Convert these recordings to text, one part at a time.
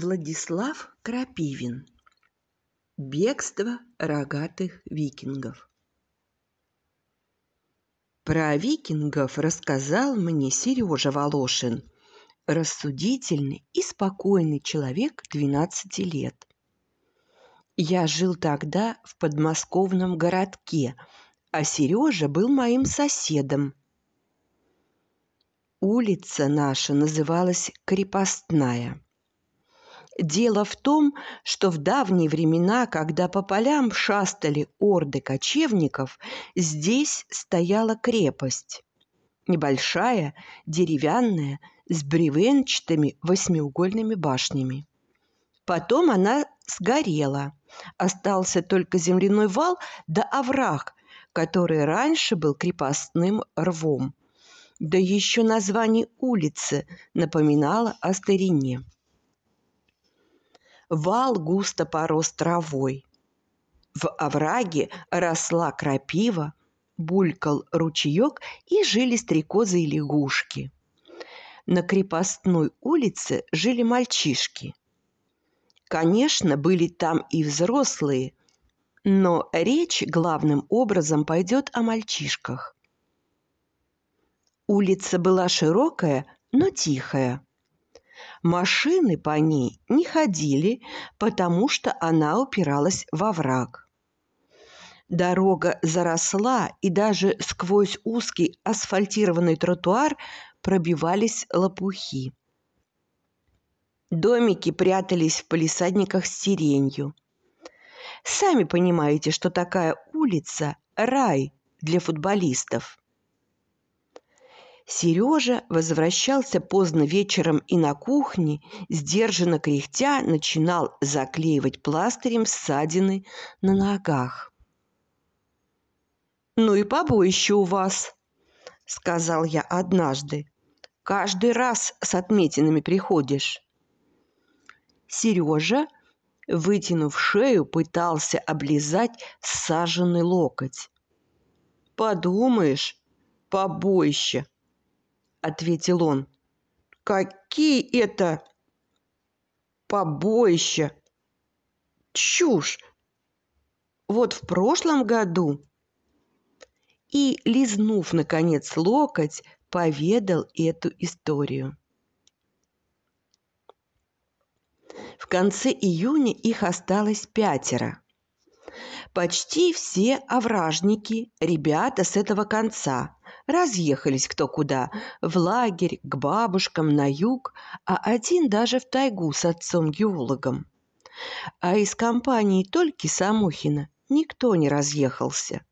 Владислав Крапивин Бегство рогатых викингов Про викингов рассказал мне Сережа Волошин, рассудительный и спокойный человек 12 лет. Я жил тогда в подмосковном городке, а Сережа был моим соседом. Улица наша называлась Крепостная – Дело в том, что в давние времена, когда по полям шастали орды кочевников, здесь стояла крепость. Небольшая, деревянная, с бревенчатыми восьмиугольными башнями. Потом она сгорела. Остался только земляной вал да овраг, который раньше был крепостным рвом. Да еще название улицы напоминало о старине вал густо порос травой. В овраге росла крапива, булькал ручеек и жили стрекозы и лягушки. На крепостной улице жили мальчишки. Конечно, были там и взрослые, но речь главным образом пойдет о мальчишках. Улица была широкая, но тихая. Машины по ней не ходили, потому что она упиралась во враг. Дорога заросла, и даже сквозь узкий асфальтированный тротуар пробивались лопухи. Домики прятались в палисадниках с сиренью. Сами понимаете, что такая улица – рай для футболистов. Сережа возвращался поздно вечером и на кухне, сдержанно кряхтя, начинал заклеивать пластырем ссадины на ногах. «Ну и побоище у вас», — сказал я однажды. «Каждый раз с отметинами приходишь». Сережа, вытянув шею, пытался облизать саженный локоть. «Подумаешь, побоище!» – ответил он. «Какие это побоища! Чушь! Вот в прошлом году...» И, лизнув, наконец, локоть, поведал эту историю. В конце июня их осталось пятеро. Почти все овражники, ребята с этого конца, разъехались кто куда, в лагерь, к бабушкам, на юг, а один даже в тайгу с отцом-геологом. А из компании только Самохина никто не разъехался.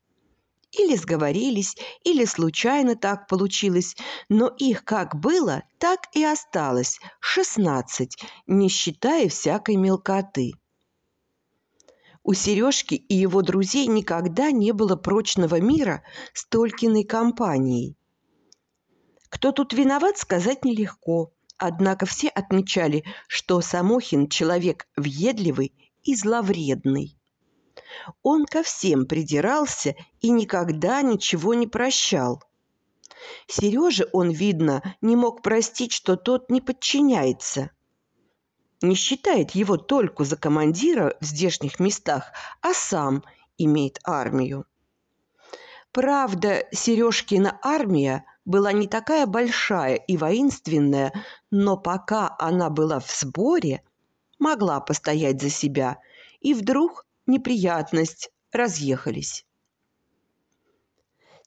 Или сговорились, или случайно так получилось, но их как было, так и осталось – шестнадцать, не считая всякой мелкоты. У Сережки и его друзей никогда не было прочного мира с Толькиной компанией. Кто тут виноват, сказать нелегко. Однако все отмечали, что Самохин человек въедливый и зловредный. Он ко всем придирался и никогда ничего не прощал. Сереже он, видно, не мог простить, что тот не подчиняется – не считает его только за командира в здешних местах, а сам имеет армию. Правда, Сережкина армия была не такая большая и воинственная, но пока она была в сборе, могла постоять за себя, и вдруг неприятность разъехались.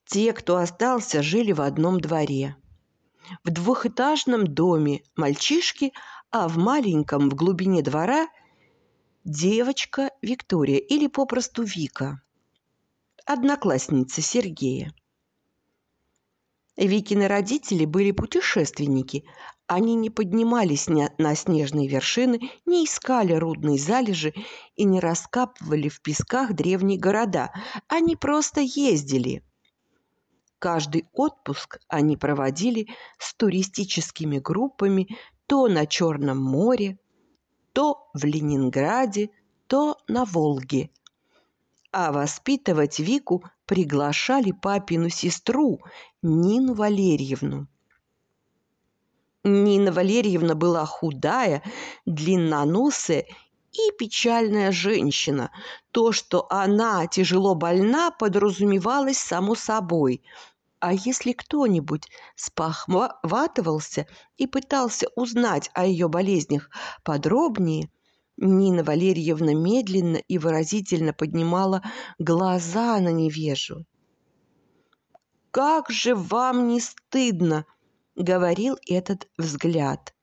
Те, кто остался, жили в одном дворе. В двухэтажном доме мальчишки а в маленьком в глубине двора девочка Виктория или попросту Вика, одноклассница Сергея. Викины родители были путешественники. Они не поднимались на снежные вершины, не искали рудные залежи и не раскапывали в песках древние города. Они просто ездили. Каждый отпуск они проводили с туристическими группами то на Черном море, то в Ленинграде, то на Волге. А воспитывать Вику приглашали папину сестру Нину Валерьевну. Нина Валерьевна была худая, длинноносая и печальная женщина. То, что она тяжело больна, подразумевалось само собой. А если кто-нибудь спохватывался и пытался узнать о ее болезнях подробнее, Нина Валерьевна медленно и выразительно поднимала глаза на невежу. «Как же вам не стыдно!» — говорил этот взгляд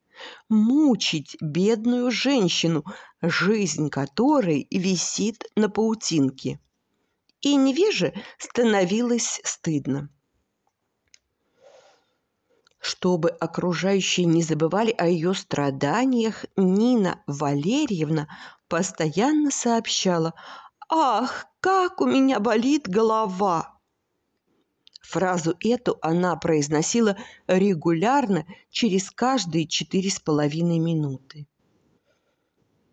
мучить бедную женщину, жизнь которой висит на паутинке. И невеже становилось стыдно. Чтобы окружающие не забывали о ее страданиях, Нина Валерьевна постоянно сообщала «Ах, как у меня болит голова!» Фразу эту она произносила регулярно через каждые четыре с половиной минуты.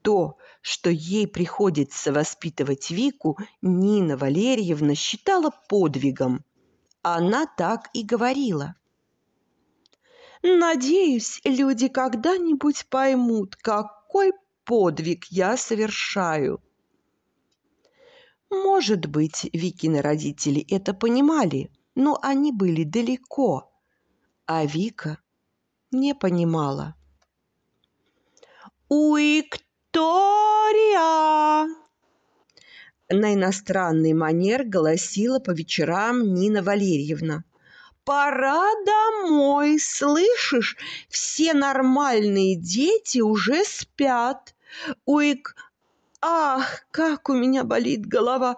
То, что ей приходится воспитывать Вику, Нина Валерьевна считала подвигом. Она так и говорила. «Надеюсь, люди когда-нибудь поймут, какой подвиг я совершаю». Может быть, Викины родители это понимали – но они были далеко, а Вика не понимала. «У Виктория!» На иностранный манер голосила по вечерам Нина Валерьевна. «Пора домой, слышишь? Все нормальные дети уже спят. Уик... Ах, как у меня болит голова!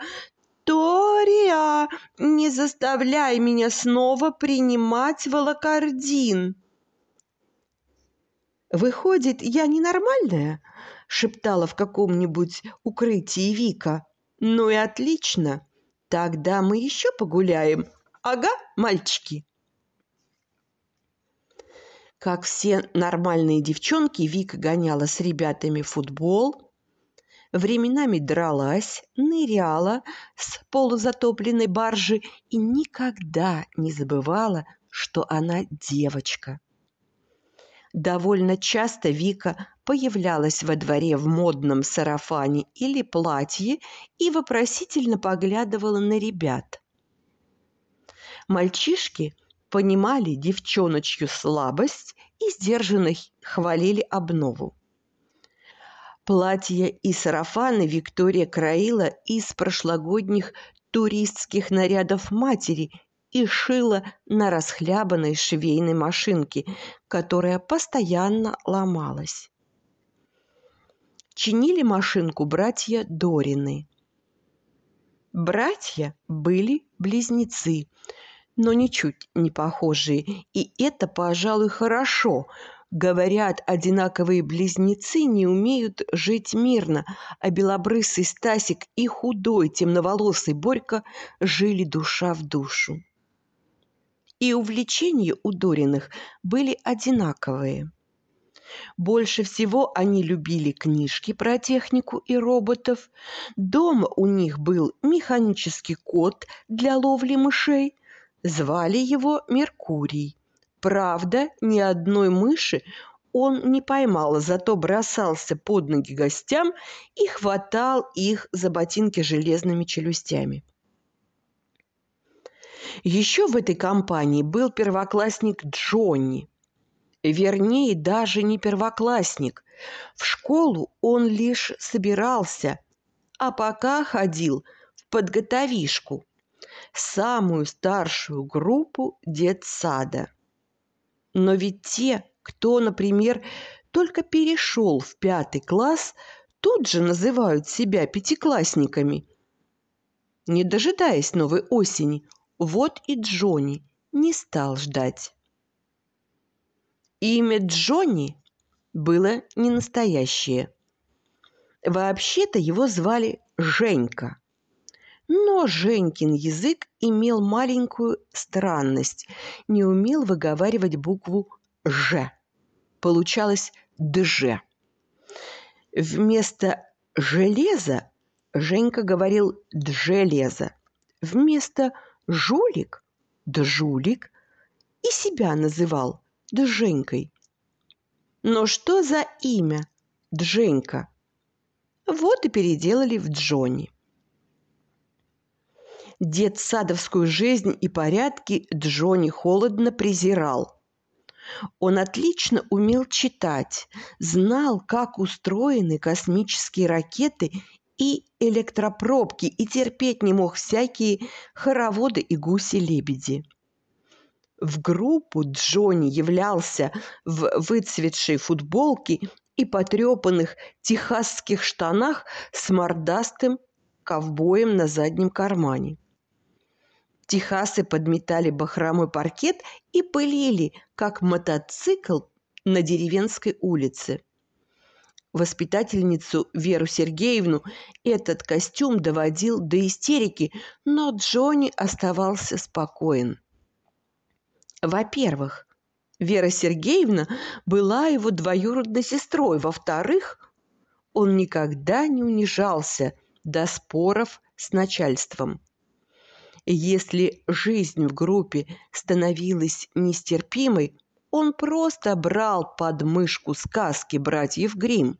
«Виктория, не заставляй меня снова принимать волокордин!» «Выходит, я ненормальная?» — шептала в каком-нибудь укрытии Вика. «Ну и отлично! Тогда мы еще погуляем. Ага, мальчики!» Как все нормальные девчонки, Вика гоняла с ребятами футбол, временами дралась, ныряла с полузатопленной баржи и никогда не забывала, что она девочка. Довольно часто Вика появлялась во дворе в модном сарафане или платье и вопросительно поглядывала на ребят. Мальчишки понимали девчоночью слабость и сдержанно хвалили обнову. Платья и сарафаны Виктория краила из прошлогодних туристских нарядов матери и шила на расхлябанной швейной машинке, которая постоянно ломалась. Чинили машинку братья Дорины. Братья были близнецы, но ничуть не похожие, и это, пожалуй, хорошо – Говорят, одинаковые близнецы не умеют жить мирно, а белобрысый Стасик и худой темноволосый Борька жили душа в душу. И увлечения у Дориных были одинаковые. Больше всего они любили книжки про технику и роботов. Дома у них был механический кот для ловли мышей. Звали его Меркурий. Правда, ни одной мыши он не поймал, зато бросался под ноги гостям и хватал их за ботинки железными челюстями. Еще в этой компании был первоклассник Джонни. Вернее, даже не первоклассник. В школу он лишь собирался, а пока ходил в подготовишку, самую старшую группу детсада. Но ведь те, кто, например, только перешел в пятый класс, тут же называют себя пятиклассниками. Не дожидаясь новой осени, вот и Джонни не стал ждать. Имя Джонни было не настоящее. Вообще-то его звали Женька. Но Женькин язык имел маленькую странность, не умел выговаривать букву «Ж». Получалось «дж». Вместо «железа» Женька говорил «джелеза». Вместо «жулик» «джулик» и себя называл «дженькой». Но что за имя? Дженька. Вот и переделали в Джонни. Дед садовскую жизнь и порядки Джонни холодно презирал. Он отлично умел читать, знал, как устроены космические ракеты и электропробки, и терпеть не мог всякие хороводы и гуси-лебеди. В группу Джонни являлся в выцветшей футболке и потрепанных техасских штанах с мордастым ковбоем на заднем кармане. Техасы подметали бахромой паркет и пылили, как мотоцикл на деревенской улице. Воспитательницу Веру Сергеевну этот костюм доводил до истерики, но Джонни оставался спокоен. Во-первых, Вера Сергеевна была его двоюродной сестрой. Во-вторых, он никогда не унижался до споров с начальством. Если жизнь в группе становилась нестерпимой, он просто брал под мышку сказки братьев Гримм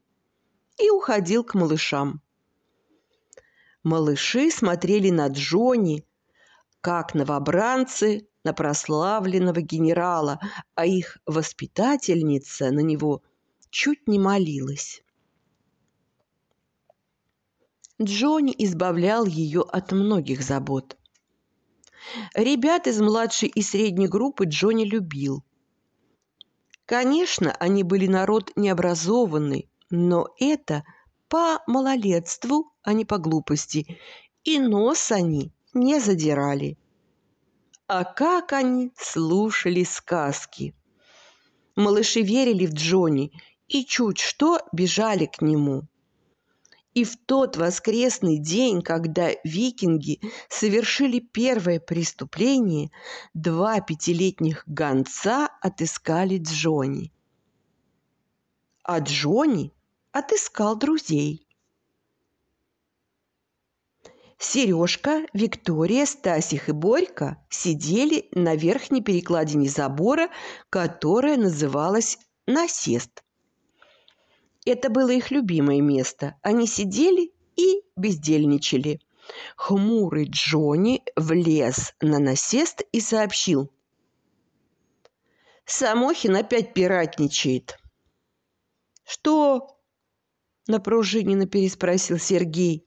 и уходил к малышам. Малыши смотрели на Джонни, как новобранцы на прославленного генерала, а их воспитательница на него чуть не молилась. Джонни избавлял ее от многих забот. Ребят из младшей и средней группы Джонни любил. Конечно, они были народ необразованный, но это по малолетству, а не по глупости, и нос они не задирали. А как они слушали сказки! Малыши верили в Джонни и чуть что бежали к нему. И в тот воскресный день, когда викинги совершили первое преступление, два пятилетних гонца отыскали Джонни. А Джонни отыскал друзей. Сережка, Виктория, Стасих и Борька сидели на верхней перекладине забора, которая называлась «Насест». Это было их любимое место. Они сидели и бездельничали. Хмурый Джонни влез на насест и сообщил. «Самохин опять пиратничает». «Что?» – напружиненно переспросил Сергей.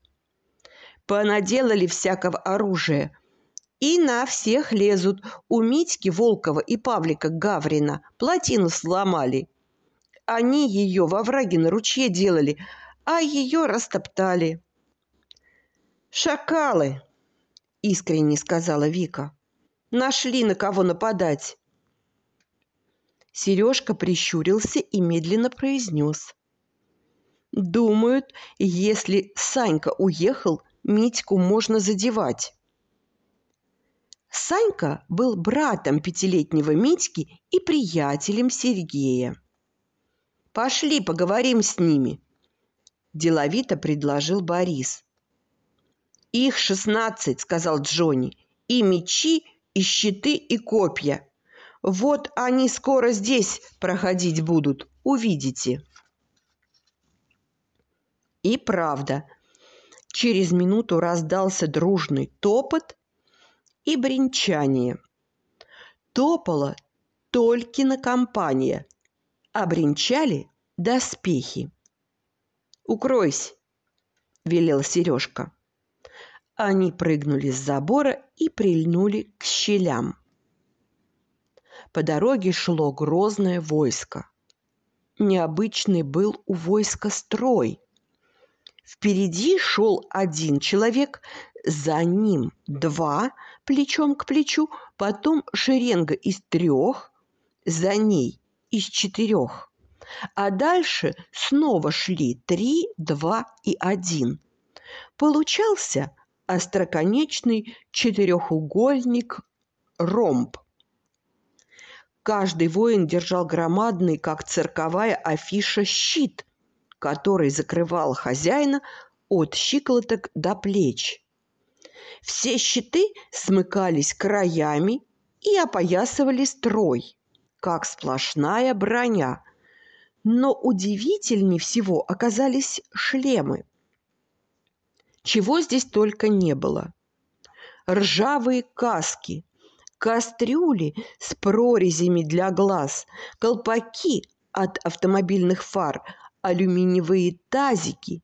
«Понаделали всякого оружия. И на всех лезут. У Митьки Волкова и Павлика Гаврина плотину сломали они ее во враге на ручье делали, а ее растоптали. «Шакалы!» – искренне сказала Вика. «Нашли на кого нападать!» Сережка прищурился и медленно произнес. «Думают, если Санька уехал, Митьку можно задевать». Санька был братом пятилетнего Митьки и приятелем Сергея. Пошли, поговорим с ними. Деловито предложил Борис. Их шестнадцать, сказал Джонни. И мечи, и щиты, и копья. Вот они скоро здесь проходить будут, увидите. И правда, через минуту раздался дружный топот и бренчание. Топала Толькина компания – обренчали доспехи. «Укройся!» – велел Сережка. Они прыгнули с забора и прильнули к щелям. По дороге шло грозное войско. Необычный был у войска строй. Впереди шел один человек, за ним два плечом к плечу, потом шеренга из трех, за ней из четырех. А дальше снова шли три, два и один. Получался остроконечный четырехугольник ромб. Каждый воин держал громадный, как цирковая афиша, щит, который закрывал хозяина от щиколоток до плеч. Все щиты смыкались краями и опоясывали строй как сплошная броня. Но удивительнее всего оказались шлемы. Чего здесь только не было. Ржавые каски, кастрюли с прорезями для глаз, колпаки от автомобильных фар, алюминиевые тазики,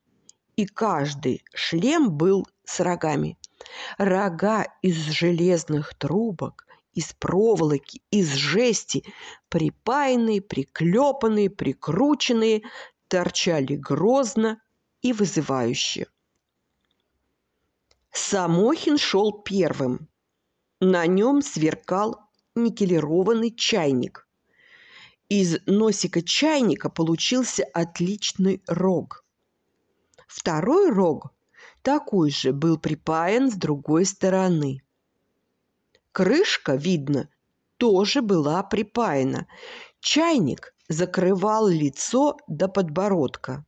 и каждый шлем был с рогами. Рога из железных трубок, из проволоки, из жести, припаянные, приклепанные, прикрученные, торчали грозно и вызывающе. Самохин шел первым. На нем сверкал никелированный чайник. Из носика чайника получился отличный рог. Второй рог такой же был припаян с другой стороны. Крышка, видно, тоже была припаяна. Чайник закрывал лицо до подбородка.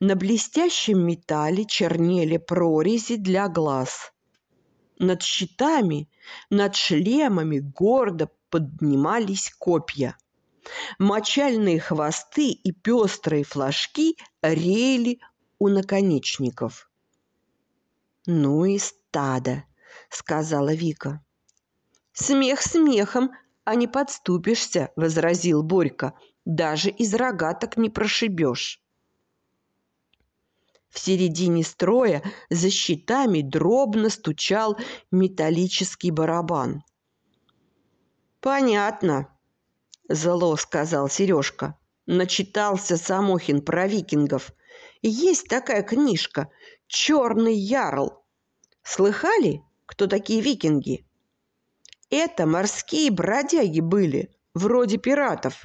На блестящем металле чернели прорези для глаз. Над щитами, над шлемами гордо поднимались копья. Мочальные хвосты и пестрые флажки реяли у наконечников. «Ну и стадо!» — сказала Вика. «Смех смехом, а не подступишься», — возразил Борька. «Даже из рогаток не прошибешь». В середине строя за щитами дробно стучал металлический барабан. «Понятно», – зло сказал Сережка. Начитался Самохин про викингов. Есть такая книжка «Черный ярл». Слыхали, кто такие викинги? Это морские бродяги были, вроде пиратов.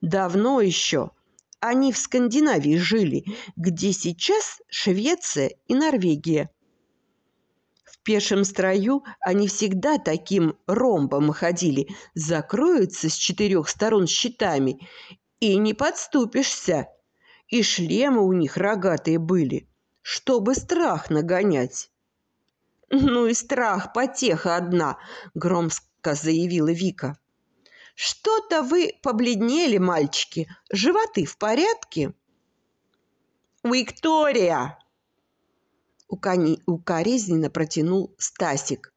Давно еще – они в Скандинавии жили, где сейчас Швеция и Норвегия. В пешем строю они всегда таким ромбом ходили, закроются с четырех сторон щитами, и не подступишься. И шлемы у них рогатые были, чтобы страх нагонять. «Ну и страх, потеха одна», — громко заявила Вика. Что-то вы побледнели, мальчики. Животы в порядке? Виктория! Укоризненно протянул Стасик.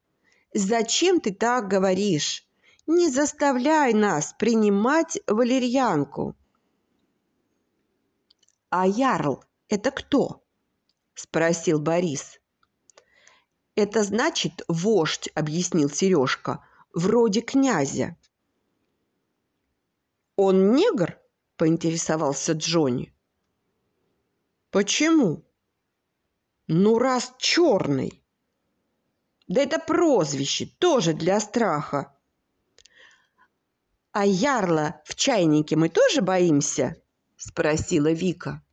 Зачем ты так говоришь? Не заставляй нас принимать валерьянку. А ярл – это кто? Спросил Борис. Это значит вождь, объяснил Сережка, вроде князя. «Он негр?» – поинтересовался Джонни. «Почему?» «Ну, раз черный». «Да это прозвище, тоже для страха». «А ярла в чайнике мы тоже боимся?» – спросила Вика.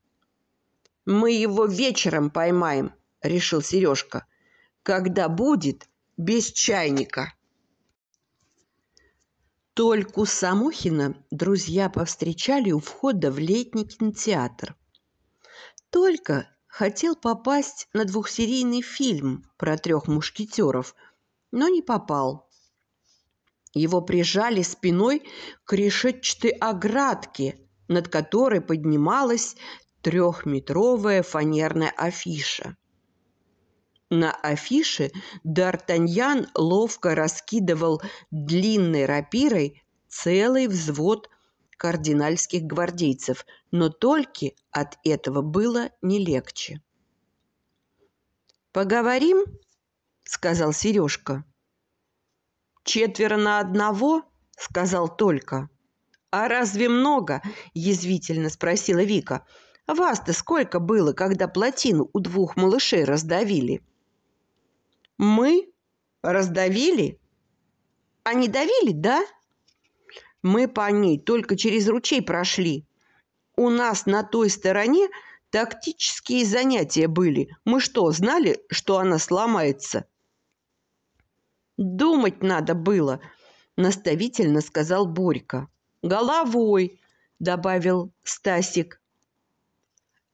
«Мы его вечером поймаем», – решил Сережка, – «когда будет без чайника». Только Самохина друзья повстречали у входа в летний кинотеатр. Только хотел попасть на двухсерийный фильм про трех мушкетеров, но не попал. Его прижали спиной к решетчатой оградке, над которой поднималась трехметровая фанерная афиша. На афише Д'Артаньян ловко раскидывал длинной рапирой целый взвод кардинальских гвардейцев, но только от этого было не легче. «Поговорим?» – сказал Сережка. «Четверо на одного?» – сказал только. «А разве много?» – язвительно спросила Вика. «Вас-то сколько было, когда плотину у двух малышей раздавили?» Мы раздавили? Они давили, да? Мы по ней только через ручей прошли. У нас на той стороне тактические занятия были. Мы что, знали, что она сломается? Думать надо было, наставительно сказал Борька. Головой, добавил Стасик.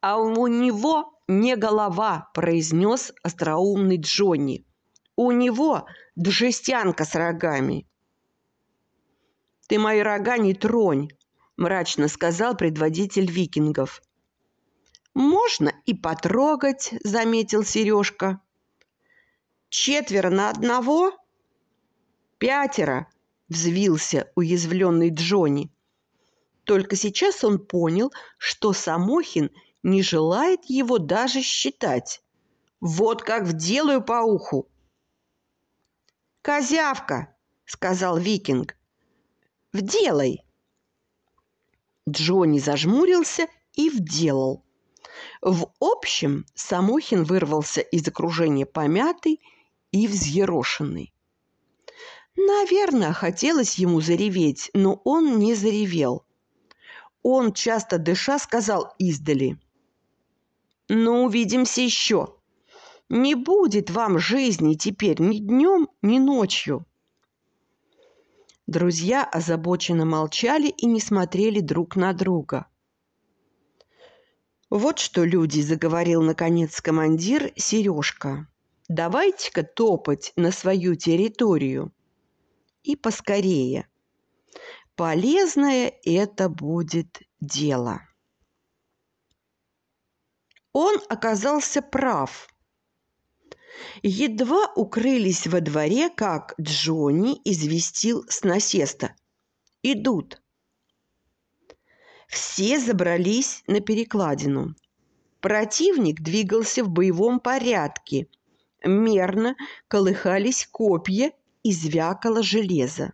А у него не голова, произнес остроумный Джонни. У него жестянка с рогами. Ты мои рога не тронь, мрачно сказал предводитель викингов. «Можно и потрогать», — заметил Сережка. «Четверо на одного?» «Пятеро», — взвился уязвленный Джонни. Только сейчас он понял, что Самохин не желает его даже считать. «Вот как вделаю по уху!» «Козявка!» — сказал викинг. «Вделай!» Джонни зажмурился и вделал. В общем, Самохин вырвался из окружения помятый и взъерошенный. Наверное, хотелось ему зареветь, но он не заревел. Он, часто дыша, сказал издали. «Ну, увидимся еще. Не будет вам жизни теперь ни днем, ни ночью». Друзья озабоченно молчали и не смотрели друг на друга. «Вот что, люди!» – заговорил, наконец, командир Сережка. «Давайте-ка топать на свою территорию. И поскорее. Полезное это будет дело». Он оказался прав. Едва укрылись во дворе, как Джонни известил с насеста. «Идут». Все забрались на перекладину. Противник двигался в боевом порядке. Мерно колыхались копья и звякало железо.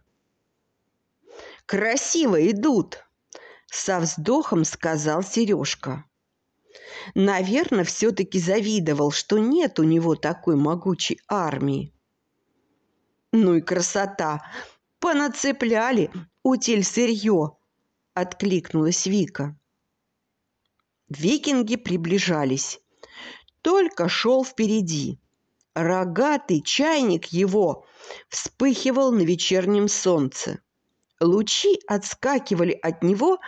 «Красиво идут!» – со вздохом сказал Сережка. Наверное, все-таки завидовал, что нет у него такой могучей армии. Ну и красота! Понацепляли утиль сырье, откликнулась Вика. Викинги приближались. Только шел впереди. Рогатый чайник его вспыхивал на вечернем солнце. Лучи отскакивали от него,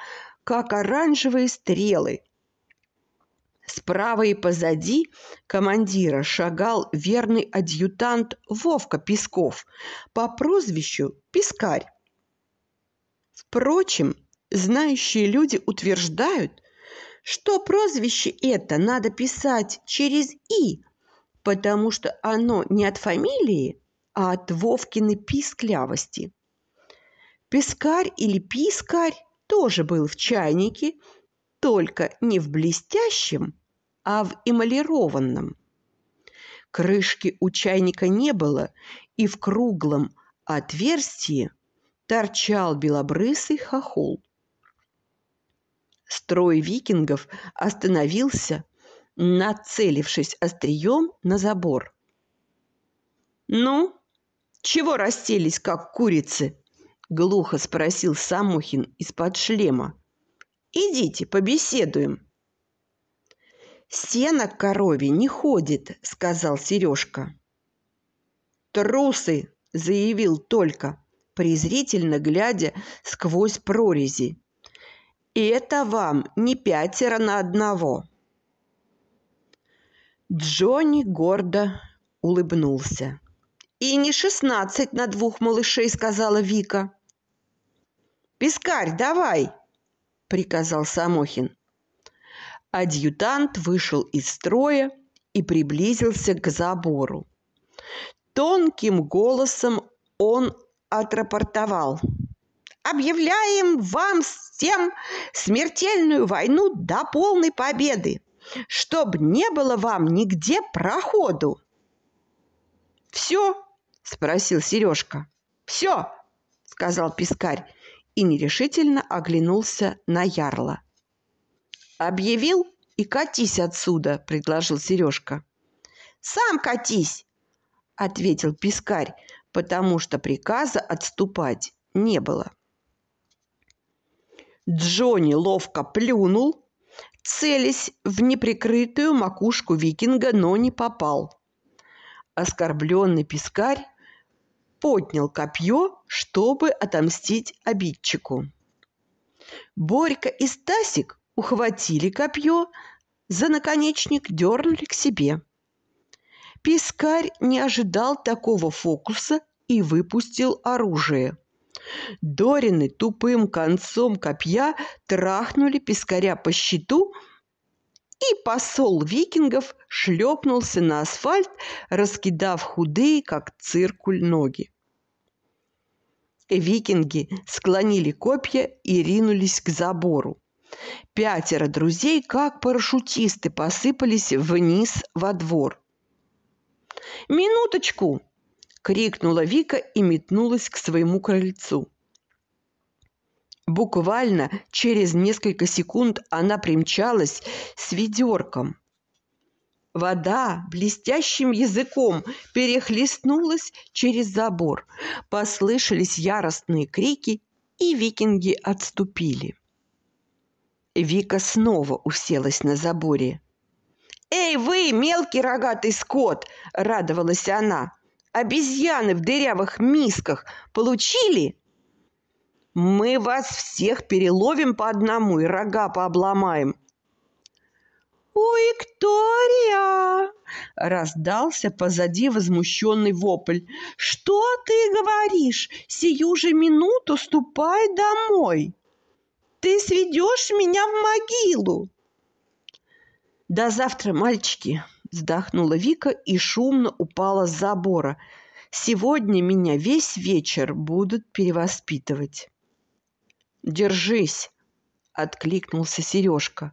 как оранжевые стрелы. Справа и позади командира шагал верный адъютант Вовка Песков по прозвищу Пескарь. Впрочем, знающие люди утверждают, что прозвище это надо писать через «и», потому что оно не от фамилии, а от Вовкиной писклявости. Пескарь или пискарь тоже был в чайнике, только не в блестящем, а в эмалированном. Крышки у чайника не было, и в круглом отверстии торчал белобрысый хохол. Строй викингов остановился, нацелившись острием на забор. «Ну, чего расселись, как курицы?» – глухо спросил Самохин из-под шлема. «Идите, побеседуем». «Сено к корове не ходит», – сказал Сережка. «Трусы!» – заявил только, презрительно глядя сквозь прорези. И это вам не пятеро на одного. Джонни гордо улыбнулся. «И не шестнадцать на двух малышей», — сказала Вика. «Пискарь, давай!» — приказал Самохин. Адъютант вышел из строя и приблизился к забору. Тонким голосом он отрапортовал — объявляем вам всем смертельную войну до полной победы, чтоб не было вам нигде проходу. «Все?» – спросил Сережка. «Все!» – сказал Пискарь и нерешительно оглянулся на Ярла. «Объявил и катись отсюда», – предложил Сережка. «Сам катись!» – ответил Пискарь, потому что приказа отступать не было. Джонни ловко плюнул, целясь в неприкрытую макушку викинга, но не попал. Оскорбленный пескарь поднял копье, чтобы отомстить обидчику. Борька и Стасик ухватили копье, за наконечник дернули к себе. Пискарь не ожидал такого фокуса и выпустил оружие. Дорины тупым концом копья трахнули пескаря по щиту, и посол викингов шлепнулся на асфальт, раскидав худые, как циркуль, ноги. Викинги склонили копья и ринулись к забору. Пятеро друзей, как парашютисты, посыпались вниз во двор. «Минуточку!» – крикнула Вика и метнулась к своему крыльцу. Буквально через несколько секунд она примчалась с ведерком. Вода блестящим языком перехлестнулась через забор. Послышались яростные крики, и викинги отступили. Вика снова уселась на заборе. «Эй, вы, мелкий рогатый скот!» – радовалась она. «Обезьяны в дырявых мисках получили?» «Мы вас всех переловим по одному и рога пообломаем!» «У Виктория!» – раздался позади возмущенный вопль. «Что ты говоришь? Сию же минуту ступай домой!» ты сведешь меня в могилу!» «До завтра, мальчики!» – вздохнула Вика и шумно упала с забора. «Сегодня меня весь вечер будут перевоспитывать». «Держись!» – откликнулся Сережка.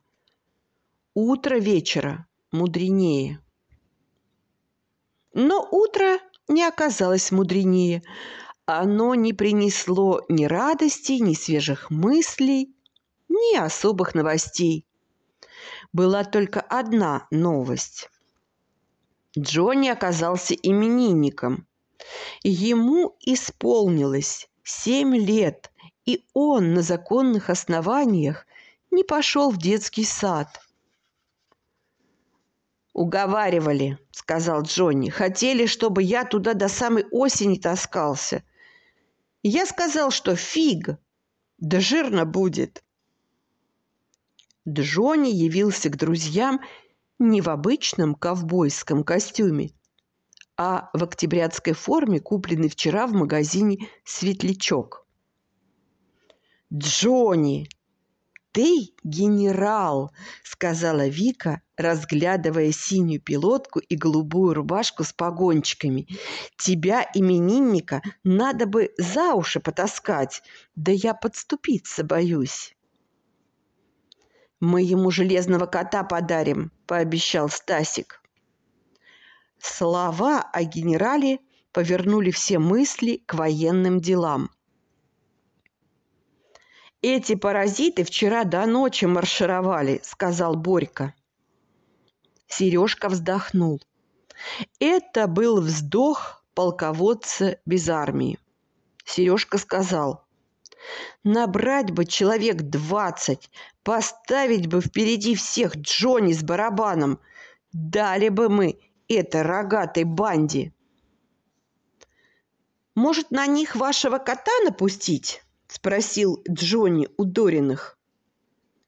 «Утро вечера мудренее». Но утро не оказалось мудренее. Оно не принесло ни радости, ни свежих мыслей, ни особых новостей. Была только одна новость. Джонни оказался именинником. Ему исполнилось семь лет, и он на законных основаниях не пошел в детский сад. «Уговаривали», — сказал Джонни. «Хотели, чтобы я туда до самой осени таскался. Я сказал, что фиг, да жирно будет». Джонни явился к друзьям не в обычном ковбойском костюме, а в октябрятской форме, купленной вчера в магазине «Светлячок». «Джонни, ты генерал!» – сказала Вика, разглядывая синюю пилотку и голубую рубашку с погончиками. «Тебя, именинника, надо бы за уши потаскать, да я подступиться боюсь». «Мы ему железного кота подарим», – пообещал Стасик. Слова о генерале повернули все мысли к военным делам. «Эти паразиты вчера до ночи маршировали», – сказал Борька. Сережка вздохнул. Это был вздох полководца без армии. Сережка сказал, Набрать бы человек двадцать, поставить бы впереди всех Джонни с барабаном. Дали бы мы это рогатой банде. «Может, на них вашего кота напустить?» – спросил Джонни у Дориных.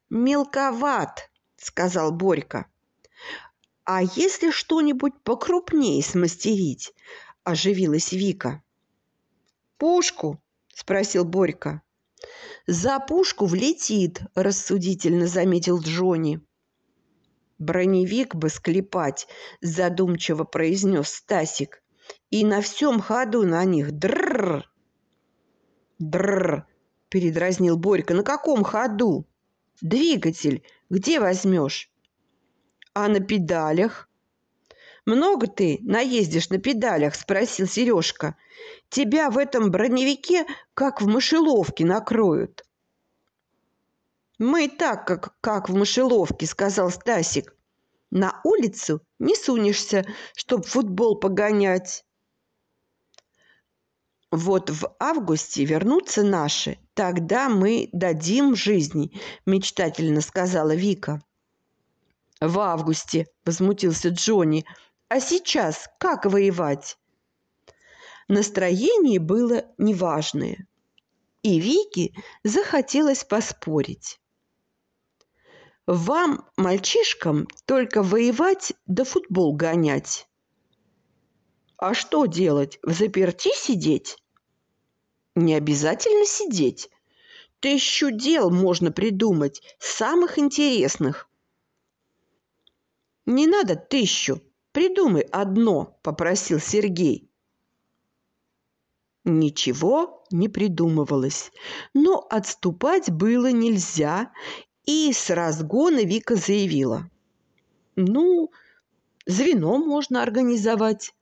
«Мелковат», – сказал Борька. «А если что-нибудь покрупнее смастерить?» – оживилась Вика. «Пушку?» – спросил Борька. «За пушку влетит», – рассудительно заметил Джонни. «Броневик бы склепать», – задумчиво произнес Стасик. «И на всем ходу на них дрррр». «Дрррр», – передразнил Борька. «На каком ходу?» «Двигатель. Где возьмешь?» «А на педалях?» «Много ты наездишь на педалях?» – спросил Сережка. «Тебя в этом броневике как в мышеловке накроют». «Мы так, как, как в мышеловке», – сказал Стасик. «На улицу не сунешься, чтоб футбол погонять». «Вот в августе вернутся наши, тогда мы дадим жизни», – мечтательно сказала Вика. «В августе», – возмутился Джонни, – а сейчас как воевать? Настроение было неважное, и Вике захотелось поспорить. Вам, мальчишкам, только воевать да футбол гонять. А что делать, в заперти сидеть? Не обязательно сидеть. Тысячу дел можно придумать, самых интересных. Не надо тысячу, придумай одно, попросил Сергей. Ничего не придумывалось, но отступать было нельзя, и с разгона Вика заявила. «Ну, звено можно организовать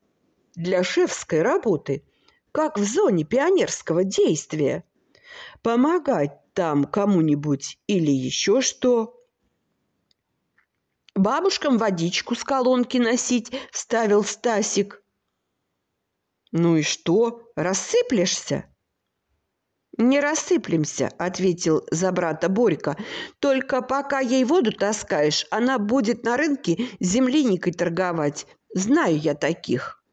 для шефской работы, как в зоне пионерского действия. Помогать там кому-нибудь или еще что. Бабушкам водичку с колонки носить, вставил Стасик. Ну и что, рассыплешься? «Не рассыплемся», — ответил за брата Борька. «Только пока ей воду таскаешь, она будет на рынке земляникой торговать. Знаю я таких».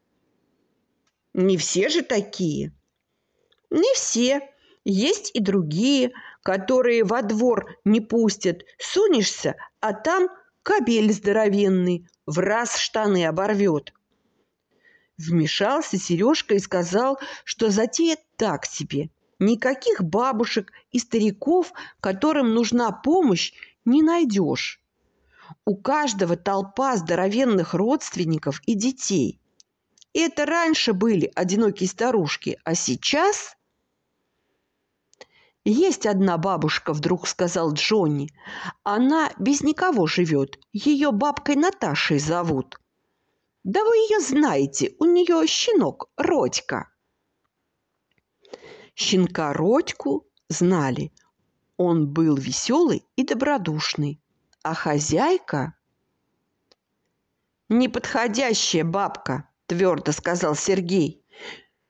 Не все же такие. Не все. Есть и другие, которые во двор не пустят. Сунешься, а там кабель здоровенный, в раз штаны оборвет. Вмешался Сережка и сказал, что затея так себе. Никаких бабушек и стариков, которым нужна помощь, не найдешь. У каждого толпа здоровенных родственников и детей. Это раньше были одинокие старушки, а сейчас... «Есть одна бабушка», — вдруг сказал Джонни. «Она без никого живет. Ее бабкой Наташей зовут». «Да вы ее знаете, у нее щенок Родька». Щенка Родьку знали. Он был веселый и добродушный. А хозяйка... «Неподходящая бабка», твердо сказал Сергей.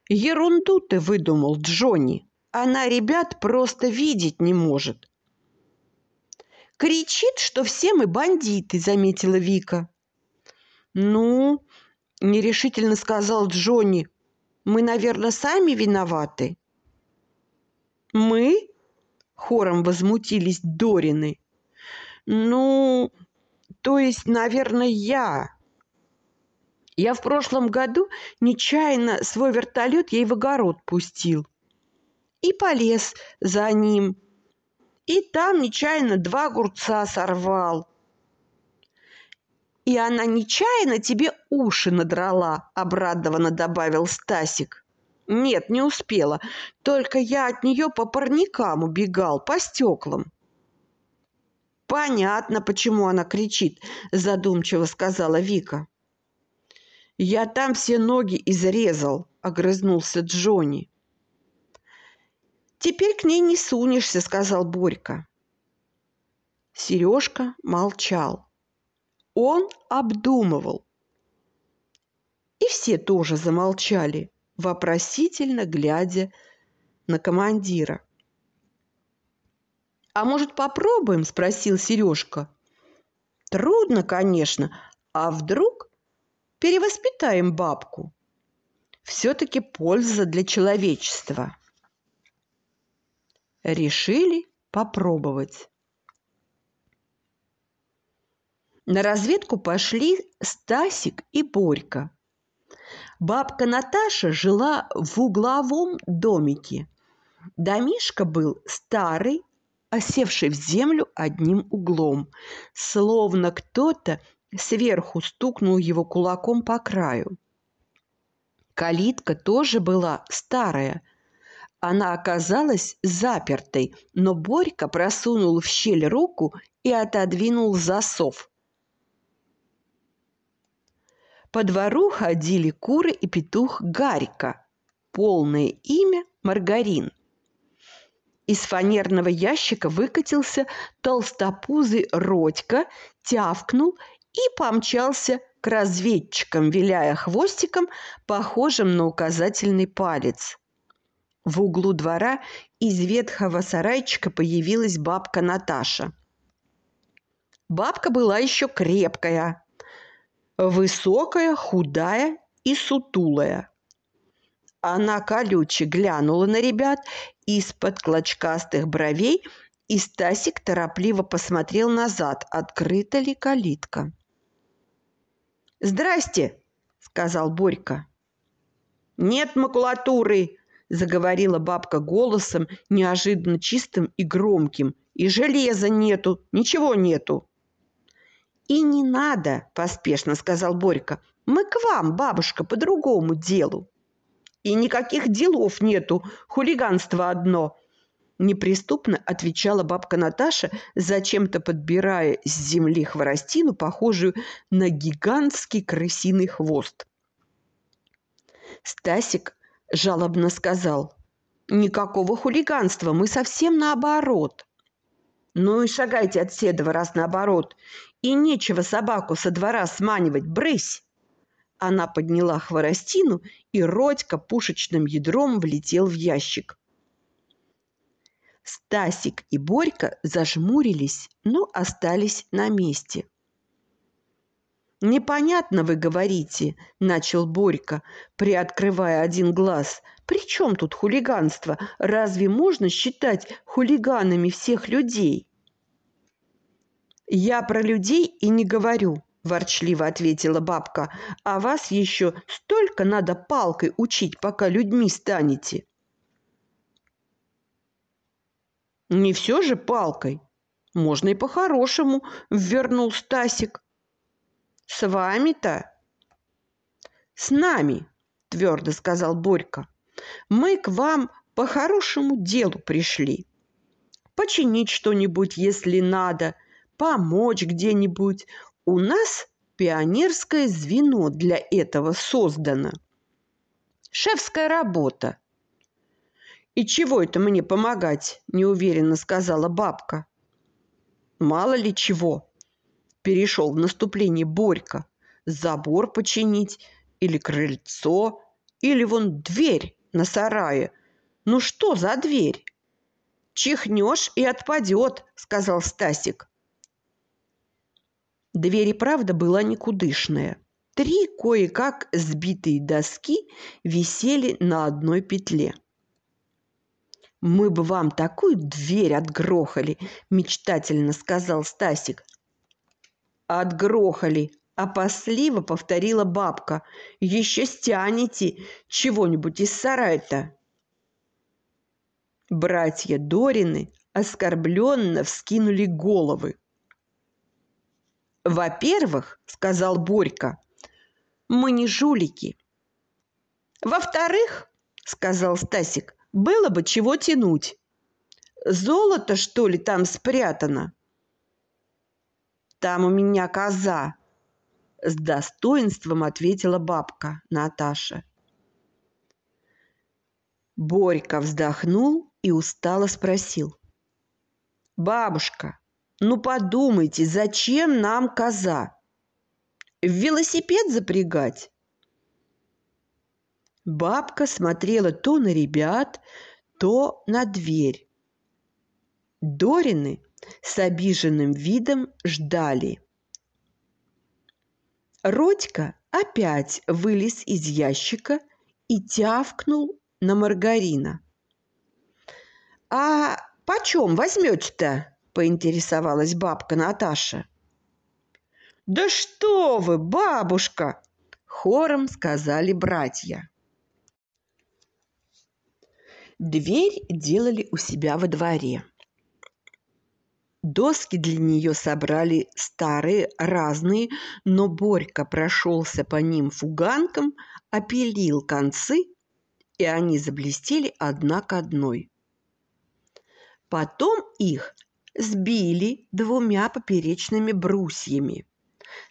Ерунду ты выдумал, Джонни. Она ребят просто видеть не может. Кричит, что все мы бандиты, заметила Вика. Ну, нерешительно сказал Джонни. Мы, наверное, сами виноваты. Мы? Хором возмутились Дорины. Ну, то есть, наверное, я. Я в прошлом году нечаянно свой вертолет ей в огород пустил. И полез за ним. И там нечаянно два огурца сорвал. И она нечаянно тебе уши надрала, обрадованно добавил Стасик. Нет, не успела. Только я от нее по парникам убегал, по стеклам. Понятно, почему она кричит, задумчиво сказала Вика. «Я там все ноги изрезал», — огрызнулся Джонни. «Теперь к ней не сунешься», — сказал Борька. Сережка молчал. Он обдумывал. И все тоже замолчали, вопросительно глядя на командира. «А может, попробуем?» – спросил Сережка. «Трудно, конечно. А вдруг Перевоспитаем бабку. Все-таки польза для человечества. Решили попробовать. На разведку пошли Стасик и Борька. Бабка Наташа жила в угловом домике. Домишка был старый, осевший в землю одним углом, словно кто-то сверху стукнул его кулаком по краю. Калитка тоже была старая. Она оказалась запертой, но Борька просунул в щель руку и отодвинул засов. По двору ходили куры и петух Гарика. Полное имя – Маргарин. Из фанерного ящика выкатился толстопузый Родька, тявкнул и помчался к разведчикам, виляя хвостиком, похожим на указательный палец. В углу двора из ветхого сарайчика появилась бабка Наташа. Бабка была еще крепкая, высокая, худая и сутулая. Она колюче глянула на ребят из-под клочкастых бровей, и Стасик торопливо посмотрел назад, открыта ли калитка. «Здрасте!» – сказал Борька. «Нет макулатуры!» – заговорила бабка голосом неожиданно чистым и громким. «И железа нету, ничего нету!» «И не надо!» – поспешно сказал Борька. «Мы к вам, бабушка, по другому делу!» «И никаких делов нету, хулиганство одно!» Неприступно отвечала бабка Наташа, зачем-то подбирая с земли хворостину, похожую на гигантский крысиный хвост. Стасик жалобно сказал. «Никакого хулиганства, мы совсем наоборот». «Ну и шагайте от Седова, раз наоборот. И нечего собаку со двора сманивать, брысь!» Она подняла хворостину, и Родька пушечным ядром влетел в ящик. Стасик и Борька зажмурились, но остались на месте. «Непонятно, вы говорите», – начал Борька, приоткрывая один глаз. «При чем тут хулиганство? Разве можно считать хулиганами всех людей?» «Я про людей и не говорю», – ворчливо ответила бабка. «А вас еще столько надо палкой учить, пока людьми станете». «Не все же палкой. Можно и по-хорошему», – вернул Стасик. С вами-то? С нами, твердо сказал Борька. Мы к вам по хорошему делу пришли. Починить что-нибудь, если надо, помочь где-нибудь. У нас пионерское звено для этого создано. Шефская работа. «И чего это мне помогать?» – неуверенно сказала бабка. «Мало ли чего перешел в наступление Борька. Забор починить или крыльцо, или вон дверь на сарае. Ну что за дверь? Чихнешь и отпадет, сказал Стасик. Дверь и правда была никудышная. Три кое-как сбитые доски висели на одной петле. «Мы бы вам такую дверь отгрохали!» – мечтательно сказал Стасик. Отгрохали, опасливо повторила бабка. Еще стянете чего-нибудь из сарая-то. Братья Дорины оскорбленно вскинули головы. «Во-первых, — сказал Борька, — мы не жулики. Во-вторых, — сказал Стасик, — было бы чего тянуть. Золото, что ли, там спрятано?» Там у меня коза!» С достоинством ответила бабка Наташа. Борька вздохнул и устало спросил. «Бабушка, ну подумайте, зачем нам коза? В велосипед запрягать?» Бабка смотрела то на ребят, то на дверь. Дорины с обиженным видом ждали. Родька опять вылез из ящика и тявкнул на маргарина. «А почем возьмете-то?» – поинтересовалась бабка Наташа. «Да что вы, бабушка!» – хором сказали братья. Дверь делали у себя во дворе. Доски для нее собрали старые, разные, но Борька прошелся по ним фуганком, опилил концы, и они заблестели одна к одной. Потом их сбили двумя поперечными брусьями.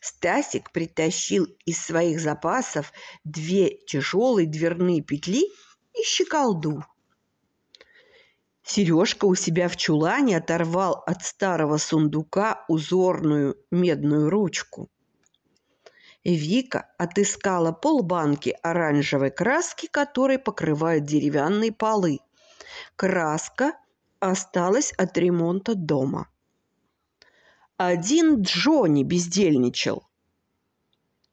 Стасик притащил из своих запасов две тяжелые дверные петли и щеколду. Сережка у себя в чулане оторвал от старого сундука узорную медную ручку. Вика отыскала полбанки оранжевой краски, которой покрывают деревянные полы. Краска осталась от ремонта дома. Один Джонни бездельничал.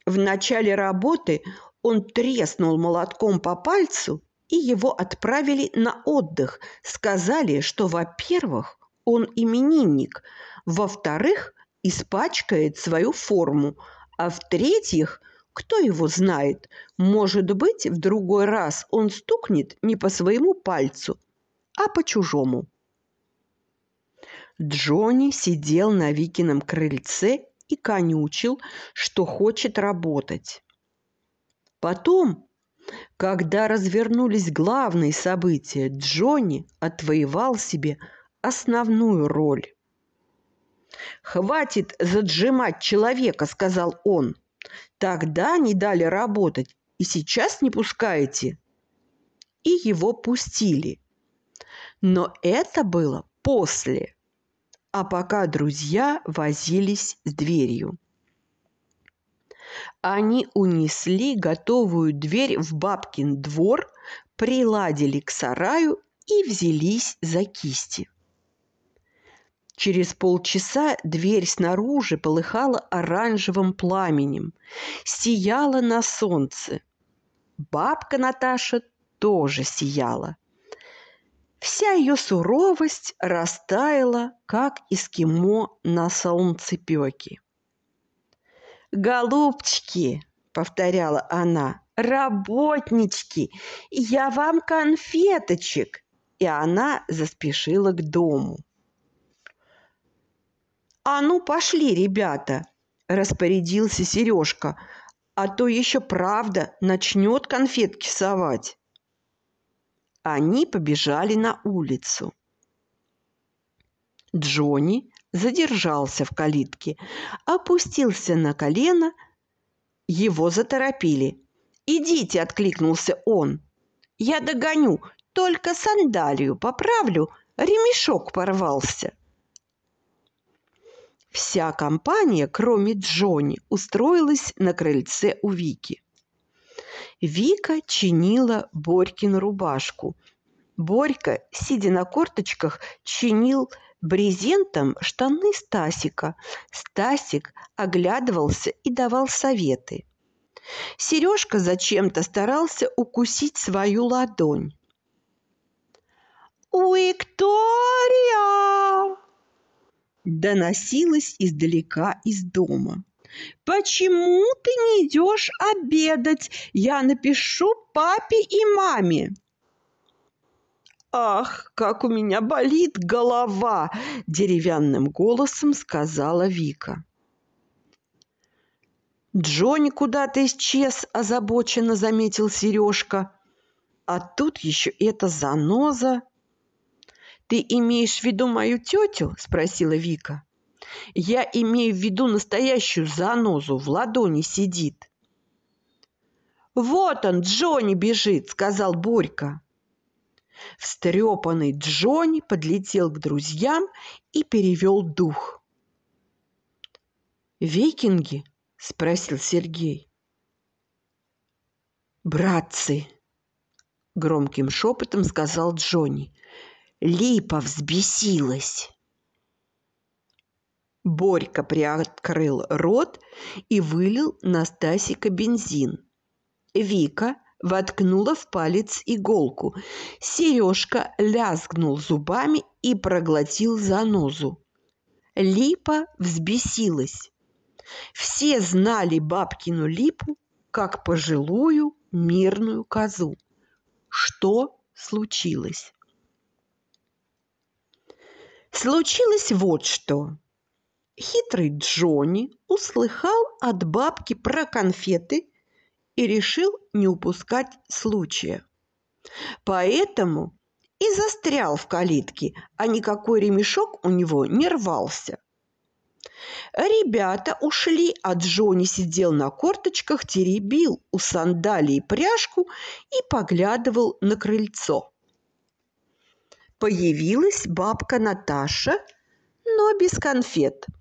В начале работы он треснул молотком по пальцу и его отправили на отдых. Сказали, что, во-первых, он именинник, во-вторых, испачкает свою форму, а в-третьих, Кто его знает? Может быть, в другой раз он стукнет не по своему пальцу, а по чужому. Джонни сидел на Викином крыльце и конючил, что хочет работать. Потом, когда развернулись главные события, Джонни отвоевал себе основную роль. «Хватит заджимать человека», — сказал он. «Тогда не дали работать, и сейчас не пускаете». И его пустили. Но это было после а пока друзья возились с дверью. Они унесли готовую дверь в бабкин двор, приладили к сараю и взялись за кисти. Через полчаса дверь снаружи полыхала оранжевым пламенем, сияла на солнце. Бабка Наташа тоже сияла – Вся ее суровость растаяла, как эскимо на солнцепеке. «Голубчики!» — повторяла она. «Работнички! Я вам конфеточек!» И она заспешила к дому. «А ну, пошли, ребята!» – распорядился Сережка. «А то еще правда начнет конфетки совать». Они побежали на улицу. Джонни задержался в калитке, опустился на колено. Его заторопили. «Идите!» – откликнулся он. «Я догоню, только сандалию поправлю, ремешок порвался». Вся компания, кроме Джонни, устроилась на крыльце у Вики. Вика чинила Борькину рубашку. Борька, сидя на корточках, чинил брезентом штаны Стасика. Стасик оглядывался и давал советы. Сережка зачем-то старался укусить свою ладонь. «Виктория!» доносилось издалека из дома. Почему ты не идешь обедать? Я напишу папе и маме. «Ах, как у меня болит голова!» – деревянным голосом сказала Вика. «Джонни куда-то исчез», – озабоченно заметил Сережка. «А тут еще эта заноза». «Ты имеешь в виду мою тетю?» – спросила Вика. Я имею в виду настоящую занозу, в ладони сидит. «Вот он, Джонни бежит!» – сказал Борька. Встрепанный Джонни подлетел к друзьям и перевел дух. «Викинги?» – спросил Сергей. «Братцы!» – громким шепотом сказал Джонни. «Липа взбесилась!» Борька приоткрыл рот и вылил на Стасика бензин. Вика воткнула в палец иголку. Сережка лязгнул зубами и проглотил занозу. Липа взбесилась. Все знали бабкину липу как пожилую мирную козу. Что случилось? Случилось вот что. Хитрый Джонни услыхал от бабки про конфеты и решил не упускать случая. Поэтому и застрял в калитке, а никакой ремешок у него не рвался. Ребята ушли, а Джонни сидел на корточках, теребил у сандалии пряжку и поглядывал на крыльцо. Появилась бабка Наташа, но без конфет –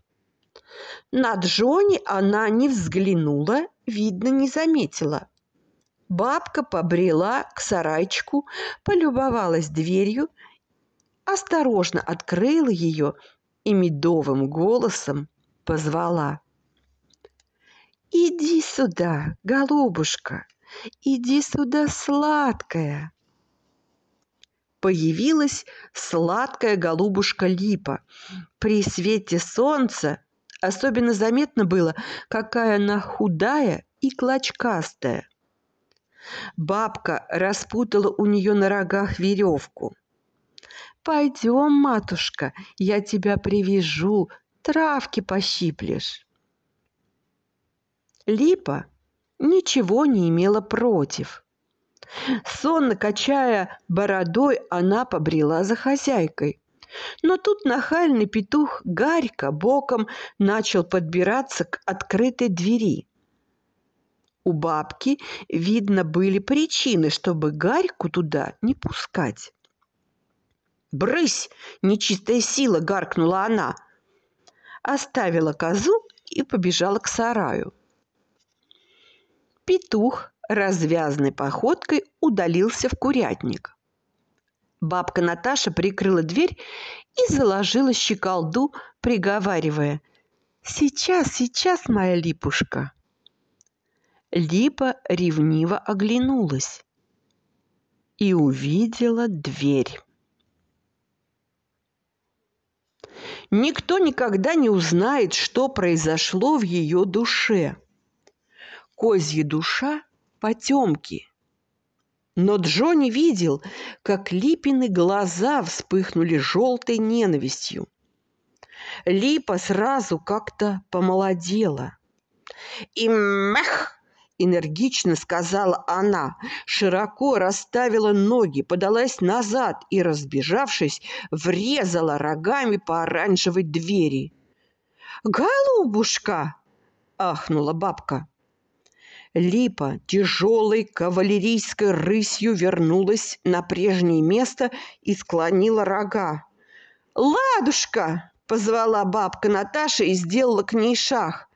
на Джонни она не взглянула, видно, не заметила. Бабка побрела к сарайчику, полюбовалась дверью, осторожно открыла ее и медовым голосом позвала. «Иди сюда, голубушка, иди сюда, сладкая!» Появилась сладкая голубушка Липа. При свете солнца Особенно заметно было, какая она худая и клочкастая. Бабка распутала у нее на рогах веревку. «Пойдем, матушка, я тебя привяжу, травки пощиплешь». Липа ничего не имела против. Сонно качая бородой, она побрела за хозяйкой. Но тут нахальный петух Гарька боком начал подбираться к открытой двери. У бабки, видно, были причины, чтобы Гарьку туда не пускать. «Брысь, нечистая сила!» – гаркнула она. Оставила козу и побежала к сараю. Петух развязной походкой удалился в курятник. Бабка Наташа прикрыла дверь и заложила щеколду, приговаривая «Сейчас, сейчас, моя липушка!» Липа ревниво оглянулась и увидела дверь. Никто никогда не узнает, что произошло в ее душе. Козья душа – потемки. Но Джонни видел, как Липины глаза вспыхнули желтой ненавистью. Липа сразу как-то помолодела. И мэх! энергично сказала она, широко расставила ноги, подалась назад и, разбежавшись, врезала рогами по оранжевой двери. «Голубушка!» – ахнула бабка. Липа тяжелой кавалерийской рысью вернулась на прежнее место и склонила рога. «Ладушка!» – позвала бабка Наташа и сделала к ней шаг.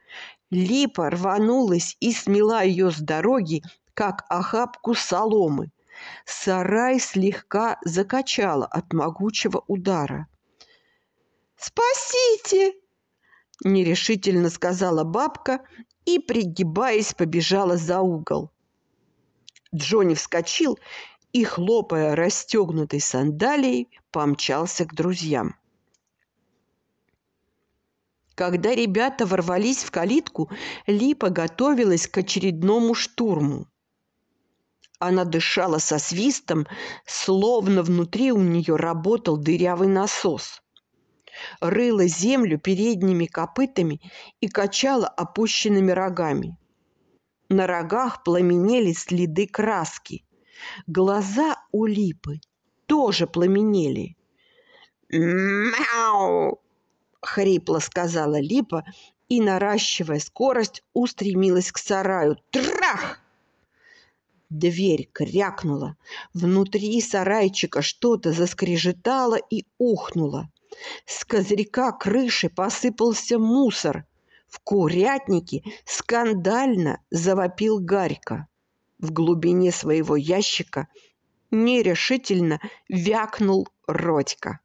Липа рванулась и смела ее с дороги, как охапку соломы. Сарай слегка закачала от могучего удара. «Спасите!» – нерешительно сказала бабка и, пригибаясь, побежала за угол. Джонни вскочил и, хлопая расстегнутой сандалией, помчался к друзьям. Когда ребята ворвались в калитку, Липа готовилась к очередному штурму. Она дышала со свистом, словно внутри у нее работал дырявый насос. Рыла землю передними копытами и качала опущенными рогами. На рогах пламенели следы краски. Глаза у Липы тоже пламенели. «Мяу!» — хрипло сказала Липа и, наращивая скорость, устремилась к сараю. Трах! Дверь крякнула. Внутри сарайчика что-то заскрежетало и ухнуло. С козырька крыши посыпался мусор. В курятнике скандально завопил Гарька. В глубине своего ящика нерешительно вякнул Родька.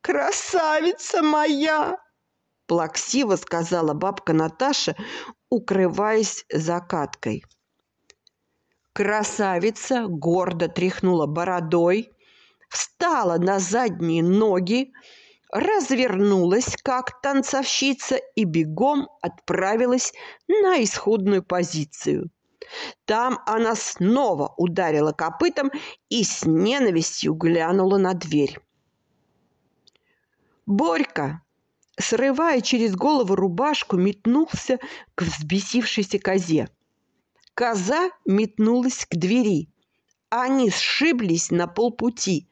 «Красавица моя!» плаксиво сказала бабка Наташа, укрываясь закаткой. Красавица гордо тряхнула бородой, встала на задние ноги, развернулась, как танцовщица, и бегом отправилась на исходную позицию. Там она снова ударила копытом и с ненавистью глянула на дверь. Борька, срывая через голову рубашку, метнулся к взбесившейся козе. Коза метнулась к двери. Они сшиблись на полпути.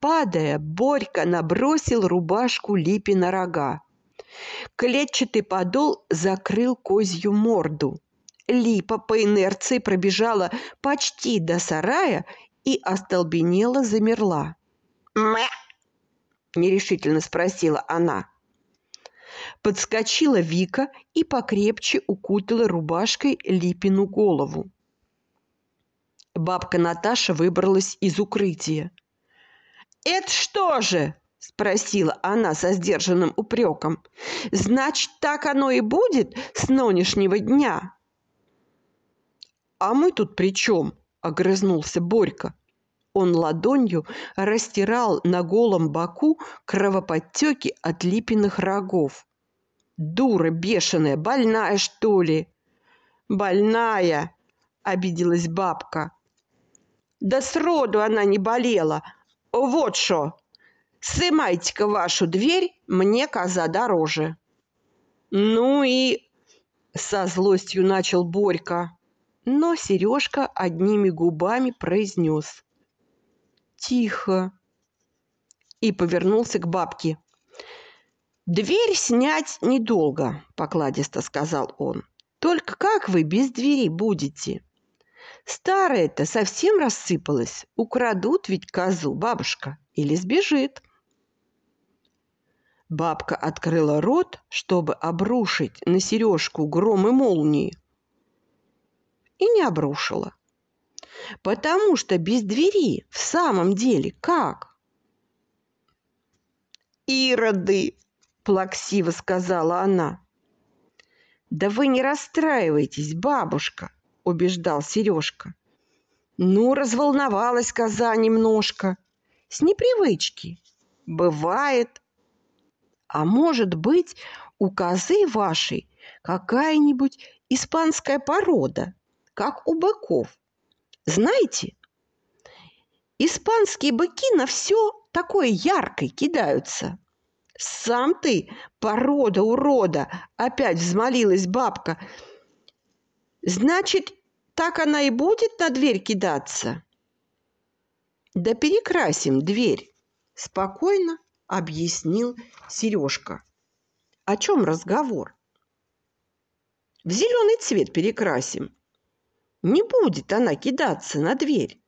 Падая, Борька набросил рубашку Липе на рога. Клетчатый подол закрыл козью морду. Липа по инерции пробежала почти до сарая и остолбенела замерла. «Мя!» – нерешительно спросила она. Подскочила Вика и покрепче укутала рубашкой Липину голову. Бабка Наташа выбралась из укрытия. «Это что же?» – спросила она со сдержанным упреком. «Значит, так оно и будет с нынешнего дня?» «А мы тут при чем?» – огрызнулся Борька. Он ладонью растирал на голом боку кровоподтеки от липиных рогов. «Дура бешеная, больная, что ли?» больная!» – обиделась бабка. «Да сроду она не болела. Вот что! Сымайте-ка вашу дверь, мне коза дороже!» «Ну и...» – со злостью начал Борька. Но Сережка одними губами произнес. «Тихо!» и повернулся к бабке. «Дверь снять недолго», — покладисто сказал он. «Только как вы без двери будете?» «Старая-то совсем рассыпалась. Украдут ведь козу, бабушка, или сбежит». Бабка открыла рот, чтобы обрушить на сережку гром и молнии. И не обрушила. Потому что без двери в самом деле как? «Ироды!» – плаксиво сказала она. «Да вы не расстраивайтесь, бабушка!» – убеждал Сережка. «Ну, разволновалась коза немножко. С непривычки. Бывает. А может быть, у козы вашей какая-нибудь испанская порода, как у быков. Знаете, испанские быки на все такое яркой кидаются. Сам ты, порода урода, опять взмолилась бабка. Значит, так она и будет на дверь кидаться? Да перекрасим дверь, спокойно объяснил Сережка. О чем разговор? В зеленый цвет перекрасим. Не будет она кидаться на дверь.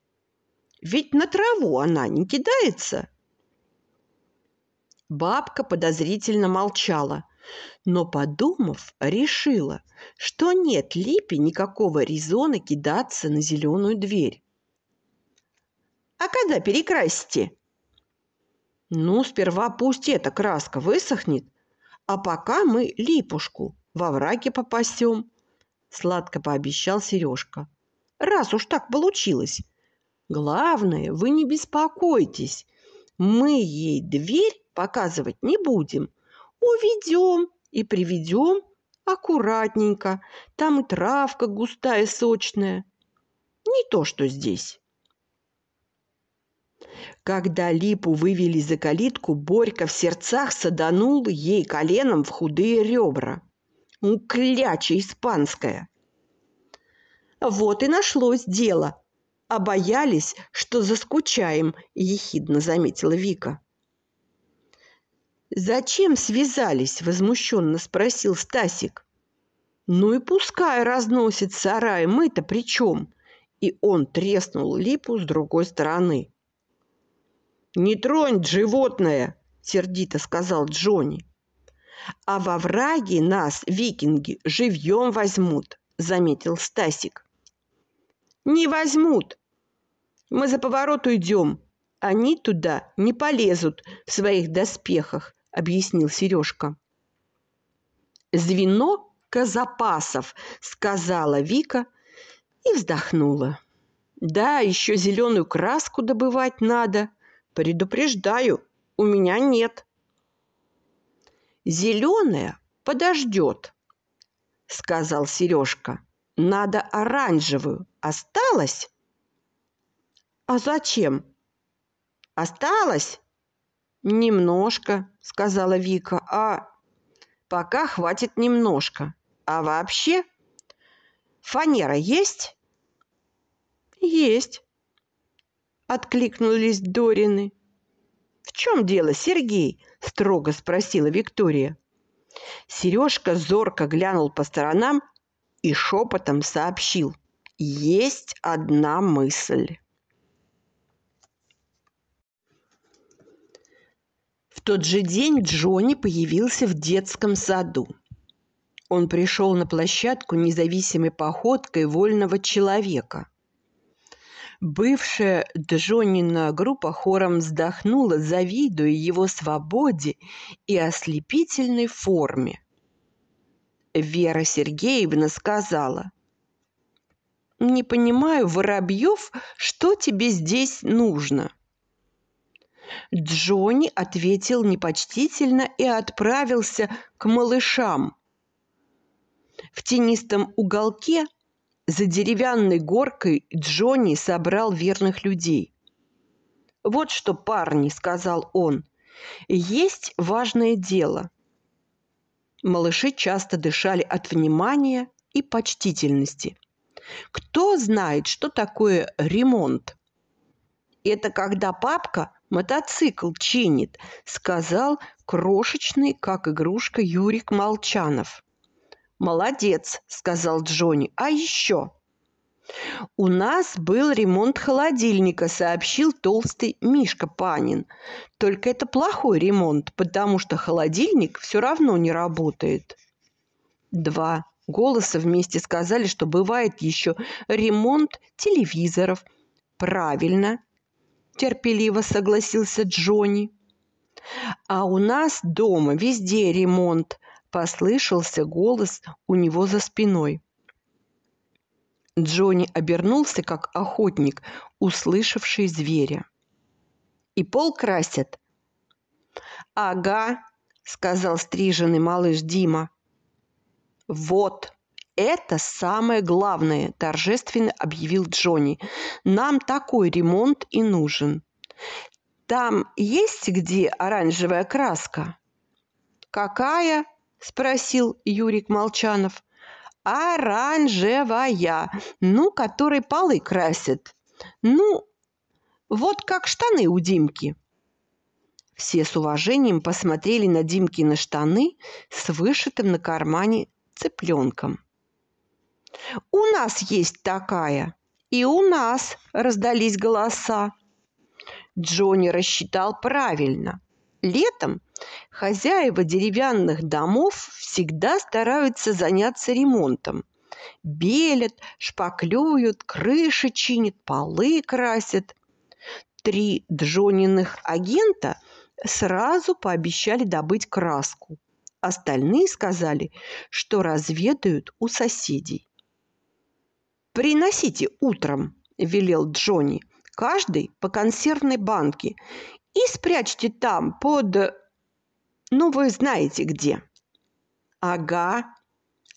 Ведь на траву она не кидается. Бабка подозрительно молчала, но, подумав, решила, что нет Липе никакого резона кидаться на зеленую дверь. «А когда перекрасите?» «Ну, сперва пусть эта краска высохнет, а пока мы липушку во враге попасем», — сладко пообещал Сережка. «Раз уж так получилось. Главное, вы не беспокойтесь, мы ей дверь показывать не будем. Уведем и приведем аккуратненько. Там и травка густая, сочная. Не то, что здесь. Когда Липу вывели за калитку, Борька в сердцах саданул ей коленом в худые ребра. Ну, испанская. Вот и нашлось дело. А боялись, что заскучаем, ехидно заметила Вика. «Зачем связались?» – возмущенно спросил Стасик. «Ну и пускай разносит сарай, мы-то при чем?» И он треснул липу с другой стороны. «Не тронь животное!» – сердито сказал Джонни. «А во враге нас, викинги, живьем возьмут», – заметил Стасик. «Не возьмут. Мы за поворот уйдем. Они туда не полезут в своих доспехах объяснил Сережка. «Звено Казапасов», — сказала Вика и вздохнула. «Да, еще зеленую краску добывать надо. Предупреждаю, у меня нет». «Зеленая подождет», — сказал Сережка. «Надо оранжевую. Осталось?» «А зачем?» «Осталось?» «Немножко», — сказала Вика. «А пока хватит немножко. А вообще фанера есть?» «Есть», — откликнулись Дорины. «В чем дело, Сергей?» — строго спросила Виктория. Сережка зорко глянул по сторонам и шепотом сообщил. «Есть одна мысль». Тот же день Джонни появился в детском саду. Он пришел на площадку независимой походкой вольного человека. Бывшая Джоннина группа хором вздохнула, завидуя его свободе и ослепительной форме. Вера Сергеевна сказала, «Не понимаю, Воробьев, что тебе здесь нужно?» Джонни ответил непочтительно и отправился к малышам. В тенистом уголке за деревянной горкой Джонни собрал верных людей. «Вот что, парни», — сказал он, — «есть важное дело». Малыши часто дышали от внимания и почтительности. Кто знает, что такое ремонт? Это когда папка мотоцикл чинит, сказал крошечный, как игрушка, Юрик Молчанов. Молодец, сказал Джонни. А еще? У нас был ремонт холодильника, сообщил толстый Мишка Панин. Только это плохой ремонт, потому что холодильник все равно не работает. Два голоса вместе сказали, что бывает еще ремонт телевизоров. Правильно, терпеливо согласился Джонни. А у нас дома везде ремонт, послышался голос у него за спиной. Джонни обернулся, как охотник, услышавший зверя. «И пол красят?» «Ага», — сказал стриженный малыш Дима. «Вот, это самое главное», – торжественно объявил Джонни. «Нам такой ремонт и нужен. Там есть где оранжевая краска?» «Какая?» – спросил Юрик Молчанов. «Оранжевая, ну, которой полы красят. Ну, вот как штаны у Димки». Все с уважением посмотрели на Димкины штаны с вышитым на кармане цыпленком. «У нас есть такая!» «И у нас!» – раздались голоса. Джонни рассчитал правильно. Летом хозяева деревянных домов всегда стараются заняться ремонтом. Белят, шпаклюют, крыши чинят, полы красят. Три Джониных агента сразу пообещали добыть краску. Остальные сказали, что разведают у соседей. «Приносите утром», – велел Джонни, – «каждый по консервной банке и спрячьте там под... ну, вы знаете где». «Ага.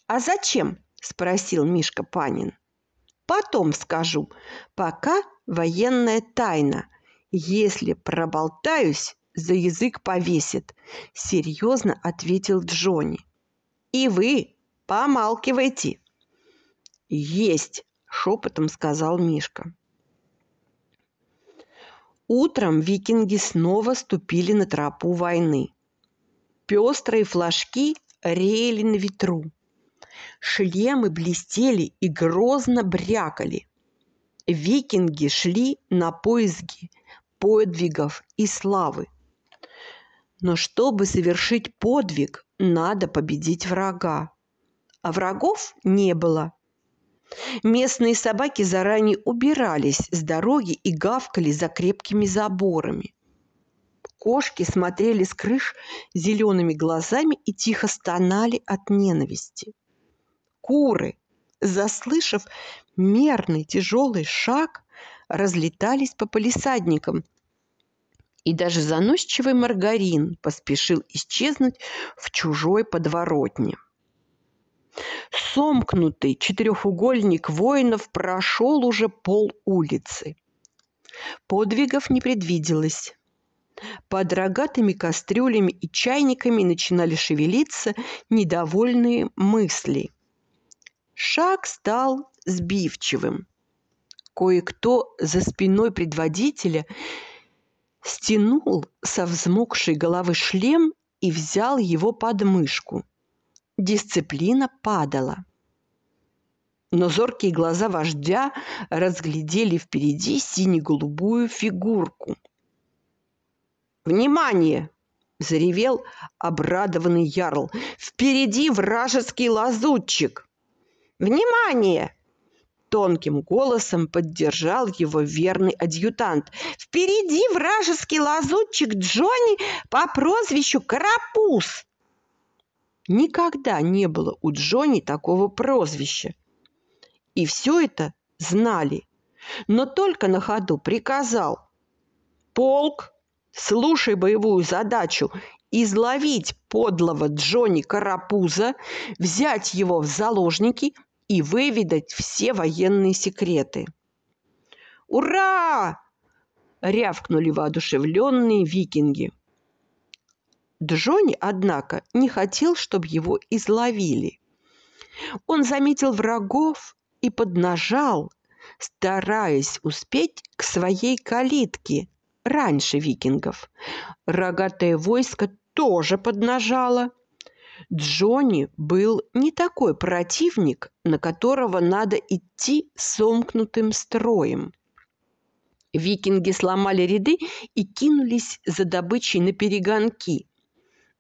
А зачем?» – спросил Мишка Панин. «Потом скажу. Пока военная тайна. Если проболтаюсь, за язык повесит», – серьезно ответил Джонни. «И вы помалкивайте». «Есть!» – шепотом сказал Мишка. Утром викинги снова ступили на тропу войны. Пестрые флажки реяли на ветру. Шлемы блестели и грозно брякали. Викинги шли на поиски подвигов и славы. Но чтобы совершить подвиг, надо победить врага. А врагов не было. Местные собаки заранее убирались с дороги и гавкали за крепкими заборами. Кошки смотрели с крыш зелеными глазами и тихо стонали от ненависти. Куры, заслышав мерный тяжелый шаг, разлетались по полисадникам, и даже заносчивый маргарин поспешил исчезнуть в чужой подворотне. Сомкнутый четырехугольник воинов прошел уже пол улицы. Подвигов не предвиделось. Под рогатыми кастрюлями и чайниками начинали шевелиться недовольные мысли. Шаг стал сбивчивым. Кое-кто за спиной предводителя стянул со взмокшей головы шлем и взял его под мышку. Дисциплина падала. Но зоркие глаза вождя разглядели впереди сине-голубую фигурку. «Внимание!» – заревел обрадованный ярл. «Впереди вражеский лазутчик!» «Внимание!» Тонким голосом поддержал его верный адъютант. «Впереди вражеский лазутчик Джонни по прозвищу Карапуз!» Никогда не было у Джонни такого прозвища. И все это знали. Но только на ходу приказал. «Полк, слушай боевую задачу изловить подлого Джонни Карапуза, взять его в заложники и выведать все военные секреты. «Ура!» – рявкнули воодушевленные викинги. Джонни, однако, не хотел, чтобы его изловили. Он заметил врагов и поднажал, стараясь успеть к своей калитке раньше викингов. Рогатое войско тоже поднажало. Джонни был не такой противник, на которого надо идти сомкнутым строем. Викинги сломали ряды и кинулись за добычей на перегонки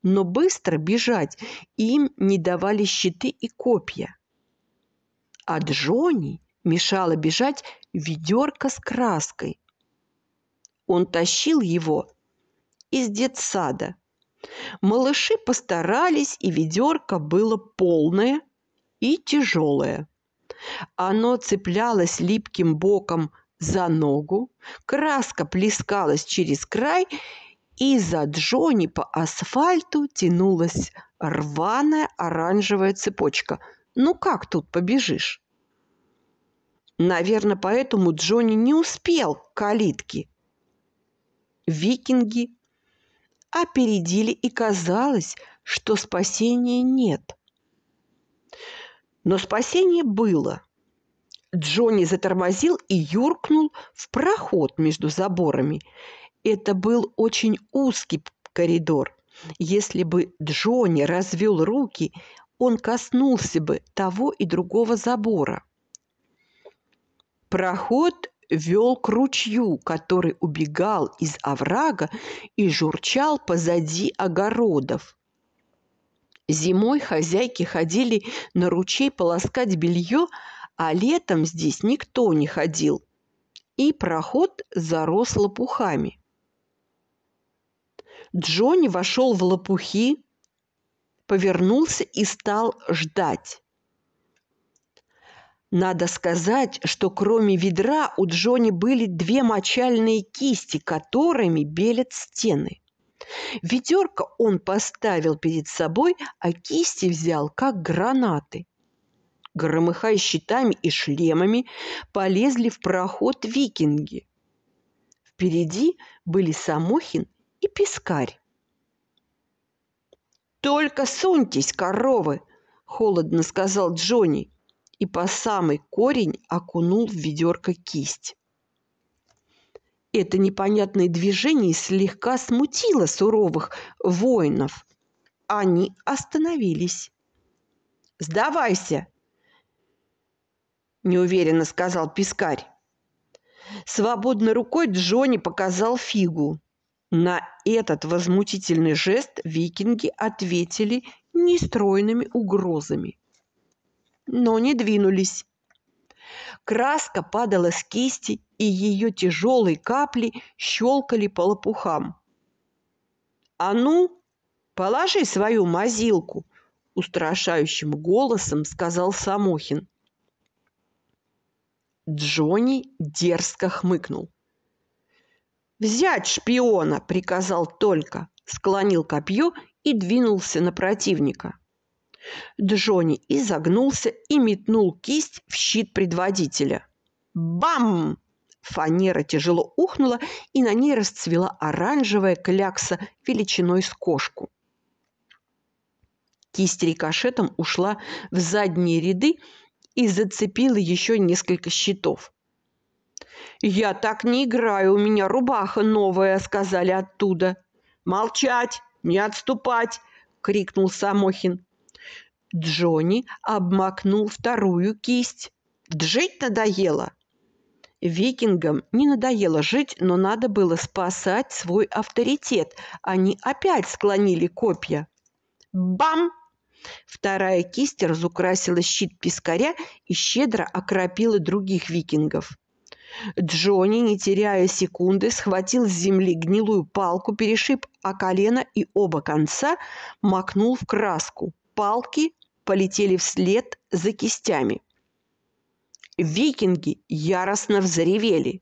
но быстро бежать им не давали щиты и копья. А Джонни мешало бежать ведерко с краской. Он тащил его из детсада. Малыши постарались, и ведерко было полное и тяжелое. Оно цеплялось липким боком за ногу, краска плескалась через край, и за Джонни по асфальту тянулась рваная оранжевая цепочка. Ну как тут побежишь? Наверное, поэтому Джонни не успел к калитке. Викинги опередили, и казалось, что спасения нет. Но спасение было. Джонни затормозил и юркнул в проход между заборами – это был очень узкий коридор. Если бы Джонни развел руки, он коснулся бы того и другого забора. Проход вел к ручью, который убегал из оврага и журчал позади огородов. Зимой хозяйки ходили на ручей полоскать белье, а летом здесь никто не ходил, и проход зарос лопухами. Джонни вошел в лопухи, повернулся и стал ждать. Надо сказать, что кроме ведра у Джонни были две мочальные кисти, которыми белят стены. Ведерко он поставил перед собой, а кисти взял, как гранаты. Громыхая щитами и шлемами, полезли в проход викинги. Впереди были Самохин и пескарь. «Только суньтесь, коровы!» – холодно сказал Джонни и по самый корень окунул в ведерко кисть. Это непонятное движение слегка смутило суровых воинов. Они остановились. «Сдавайся!» – неуверенно сказал пескарь. Свободной рукой Джонни показал фигу. На этот возмутительный жест викинги ответили нестройными угрозами. Но не двинулись. Краска падала с кисти, и ее тяжелые капли щелкали по лопухам. «А ну, положи свою мазилку!» – устрашающим голосом сказал Самохин. Джонни дерзко хмыкнул. «Взять шпиона!» – приказал только, склонил копье и двинулся на противника. Джонни изогнулся и метнул кисть в щит предводителя. Бам! Фанера тяжело ухнула, и на ней расцвела оранжевая клякса величиной с кошку. Кисть рикошетом ушла в задние ряды и зацепила еще несколько щитов. «Я так не играю, у меня рубаха новая», — сказали оттуда. «Молчать, не отступать!» — крикнул Самохин. Джонни обмакнул вторую кисть. «Жить надоело!» Викингам не надоело жить, но надо было спасать свой авторитет. Они опять склонили копья. Бам! Вторая кисть разукрасила щит пескаря и щедро окропила других викингов. Джонни, не теряя секунды, схватил с земли гнилую палку, перешиб о колено и оба конца макнул в краску. Палки полетели вслед за кистями. Викинги яростно взревели.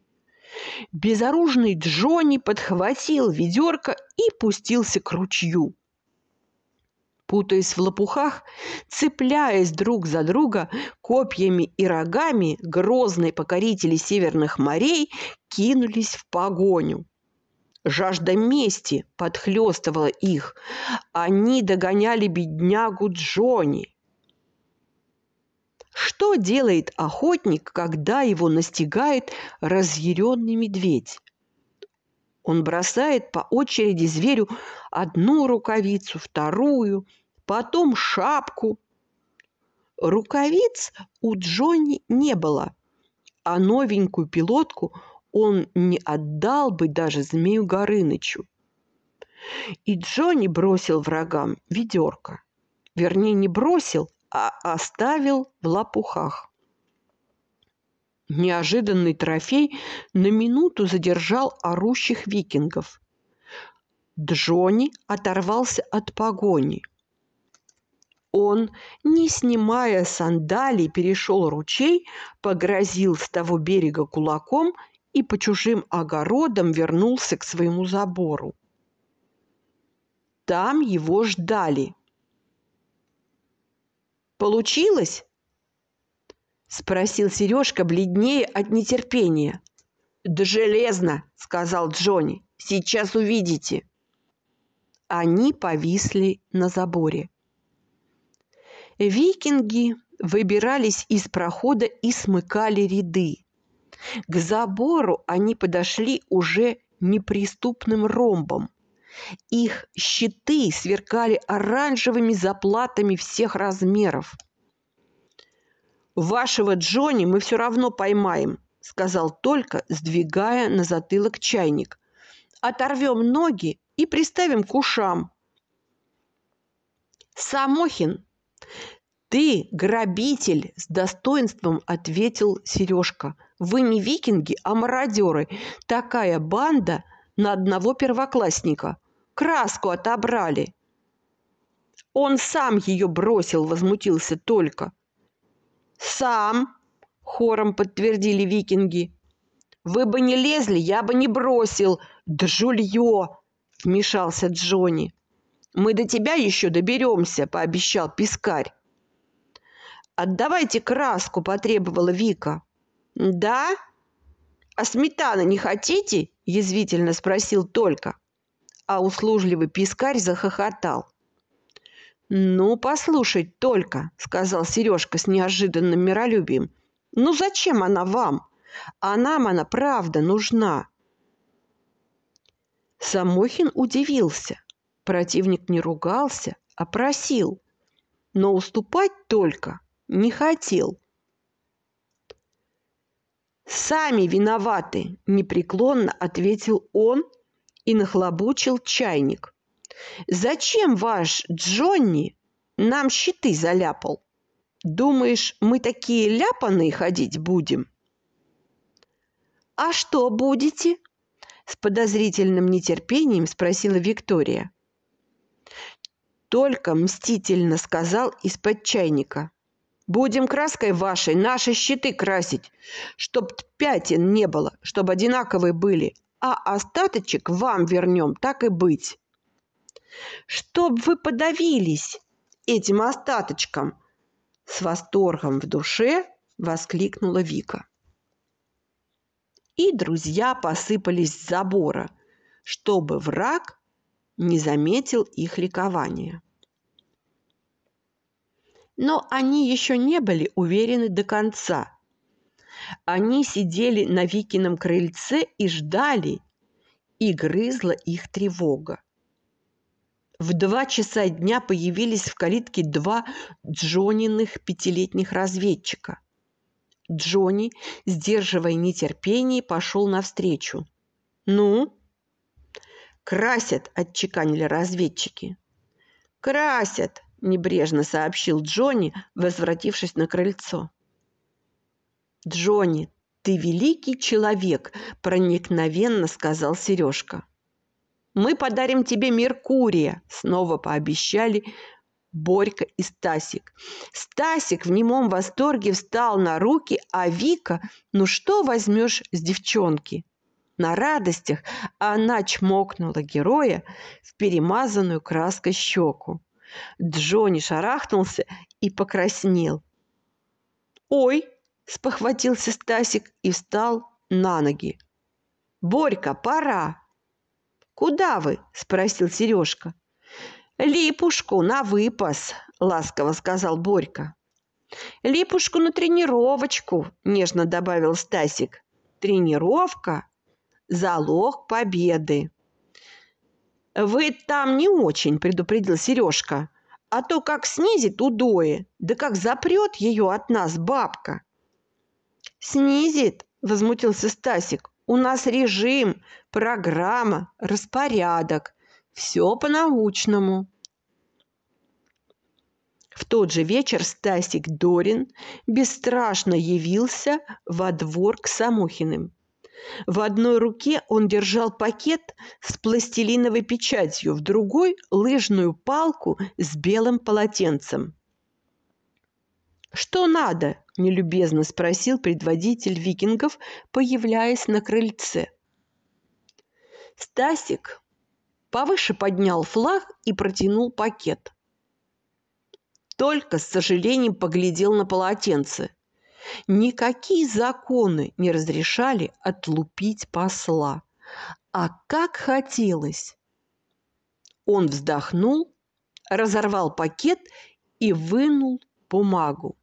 Безоружный Джонни подхватил ведерко и пустился к ручью. Путаясь в лопухах, цепляясь друг за друга копьями и рогами, грозные покорители северных морей кинулись в погоню. Жажда мести подхлестывала их. Они догоняли беднягу Джонни. Что делает охотник, когда его настигает разъяренный медведь? Он бросает по очереди зверю одну рукавицу, вторую, потом шапку. Рукавиц у Джонни не было, а новенькую пилотку он не отдал бы даже змею Горынычу. И Джонни бросил врагам ведерко. Вернее, не бросил, а оставил в лопухах. Неожиданный трофей на минуту задержал орущих викингов. Джонни оторвался от погони. Он, не снимая сандалий, перешел ручей, погрозил с того берега кулаком и по чужим огородам вернулся к своему забору. Там его ждали. «Получилось?» – спросил Сережка, бледнее от нетерпения. «Да железно!» – сказал Джонни. «Сейчас увидите!» Они повисли на заборе. Викинги выбирались из прохода и смыкали ряды. К забору они подошли уже неприступным ромбом. Их щиты сверкали оранжевыми заплатами всех размеров. «Вашего Джонни мы все равно поймаем», — сказал только, сдвигая на затылок чайник. «Оторвем ноги и приставим к ушам». «Самохин, ты грабитель!» – с достоинством ответил Сережка. «Вы не викинги, а мародеры. Такая банда на одного первоклассника. Краску отобрали». «Он сам ее бросил», – возмутился только. «Сам», – хором подтвердили викинги. «Вы бы не лезли, я бы не бросил». «Да жулье!» – вмешался Джонни. «Мы до тебя еще доберемся», – пообещал Пискарь. «Отдавайте краску», – потребовала Вика. «Да? А сметаны не хотите?» – язвительно спросил Только. А услужливый пискарь захохотал. «Ну, послушай, Только», – сказал Сережка с неожиданным миролюбием. «Ну, зачем она вам? А нам она правда нужна». Самохин удивился. Противник не ругался, а просил. Но уступать только не хотел. «Сами виноваты!» – непреклонно ответил он и нахлобучил чайник. «Зачем ваш Джонни нам щиты заляпал? Думаешь, мы такие ляпаные ходить будем?» «А что будете?» – с подозрительным нетерпением спросила Виктория. Только мстительно сказал из-под чайника. Будем краской вашей наши щиты красить, чтоб пятен не было, чтобы одинаковые были, а остаточек вам вернем, так и быть. Чтоб вы подавились этим остаточком, с восторгом в душе воскликнула Вика. И друзья посыпались с забора, чтобы враг не заметил их ликования но они еще не были уверены до конца. Они сидели на Викином крыльце и ждали, и грызла их тревога. В два часа дня появились в калитке два Джониных пятилетних разведчика. Джонни, сдерживая нетерпение, пошел навстречу. «Ну?» «Красят», – отчеканили разведчики. «Красят», – небрежно сообщил Джонни, возвратившись на крыльцо. «Джонни, ты великий человек», – проникновенно сказал Сережка. «Мы подарим тебе Меркурия», – снова пообещали Борька и Стасик. Стасик в немом восторге встал на руки, а Вика, ну что возьмешь с девчонки? На радостях она чмокнула героя в перемазанную краской щеку. Джонни шарахнулся и покраснел. «Ой!» – спохватился Стасик и встал на ноги. «Борька, пора!» «Куда вы?» – спросил Сережка. «Липушку на выпас», – ласково сказал Борька. «Липушку на тренировочку», – нежно добавил Стасик. «Тренировка – залог победы». «Вы там не очень», – предупредил Сережка. «А то как снизит удои, да как запрет ее от нас бабка». «Снизит?» – возмутился Стасик. «У нас режим, программа, распорядок. Все по-научному». В тот же вечер Стасик Дорин бесстрашно явился во двор к Самохиным. В одной руке он держал пакет с пластилиновой печатью, в другой – лыжную палку с белым полотенцем. «Что надо?» – нелюбезно спросил предводитель викингов, появляясь на крыльце. Стасик повыше поднял флаг и протянул пакет. Только с сожалением поглядел на полотенце. Никакие законы не разрешали отлупить посла. А как хотелось! Он вздохнул, разорвал пакет и вынул бумагу.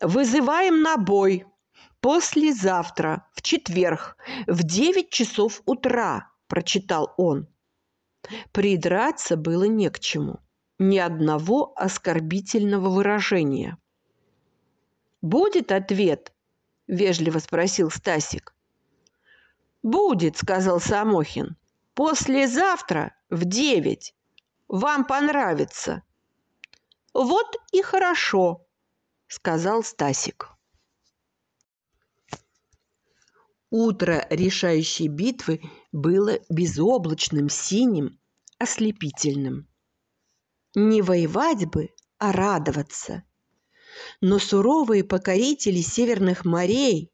«Вызываем на бой послезавтра, в четверг, в девять часов утра», – прочитал он. Придраться было не к чему, ни одного оскорбительного выражения – «Будет ответ?» – вежливо спросил Стасик. «Будет», – сказал Самохин. «Послезавтра в девять. Вам понравится». «Вот и хорошо», – сказал Стасик. Утро решающей битвы было безоблачным, синим, ослепительным. Не воевать бы, а радоваться – но суровые покорители северных морей,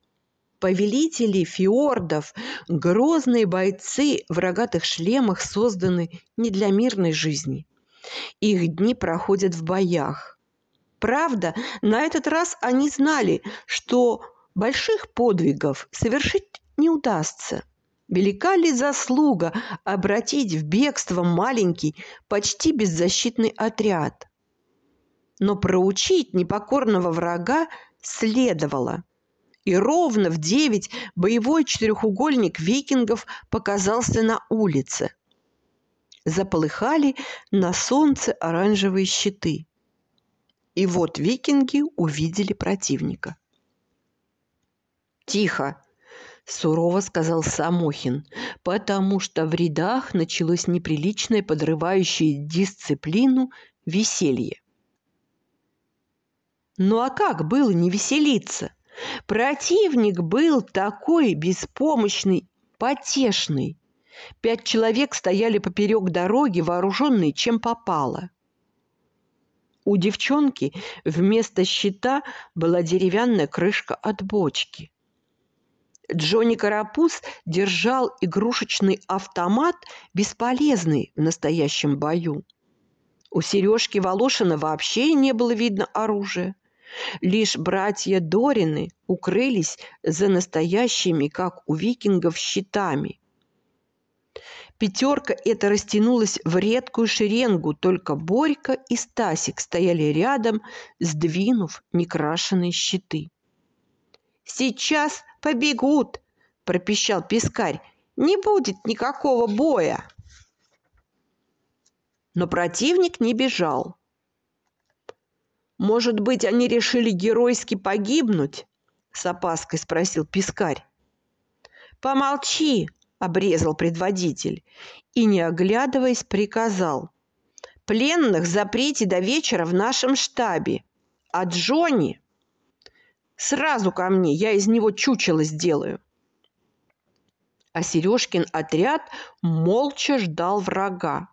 повелители фьордов, грозные бойцы в рогатых шлемах созданы не для мирной жизни. Их дни проходят в боях. Правда, на этот раз они знали, что больших подвигов совершить не удастся. Велика ли заслуга обратить в бегство маленький, почти беззащитный отряд? но проучить непокорного врага следовало. И ровно в девять боевой четырехугольник викингов показался на улице. Заполыхали на солнце оранжевые щиты. И вот викинги увидели противника. «Тихо!» – сурово сказал Самохин, потому что в рядах началось неприличное подрывающее дисциплину веселье. Ну а как было не веселиться? Противник был такой беспомощный, потешный. Пять человек стояли поперек дороги, вооруженные чем попало. У девчонки вместо щита была деревянная крышка от бочки. Джонни Карапуз держал игрушечный автомат, бесполезный в настоящем бою. У Сережки Волошина вообще не было видно оружия. Лишь братья Дорины укрылись за настоящими, как у викингов, щитами. Пятерка эта растянулась в редкую шеренгу, только Борька и Стасик стояли рядом, сдвинув некрашенные щиты. «Сейчас побегут!» – пропищал пескарь. «Не будет никакого боя!» Но противник не бежал. «Может быть, они решили геройски погибнуть?» – с опаской спросил Пискарь. «Помолчи!» – обрезал предводитель и, не оглядываясь, приказал. «Пленных заприте до вечера в нашем штабе. А Джонни...» «Сразу ко мне, я из него чучело сделаю!» А Сережкин отряд молча ждал врага.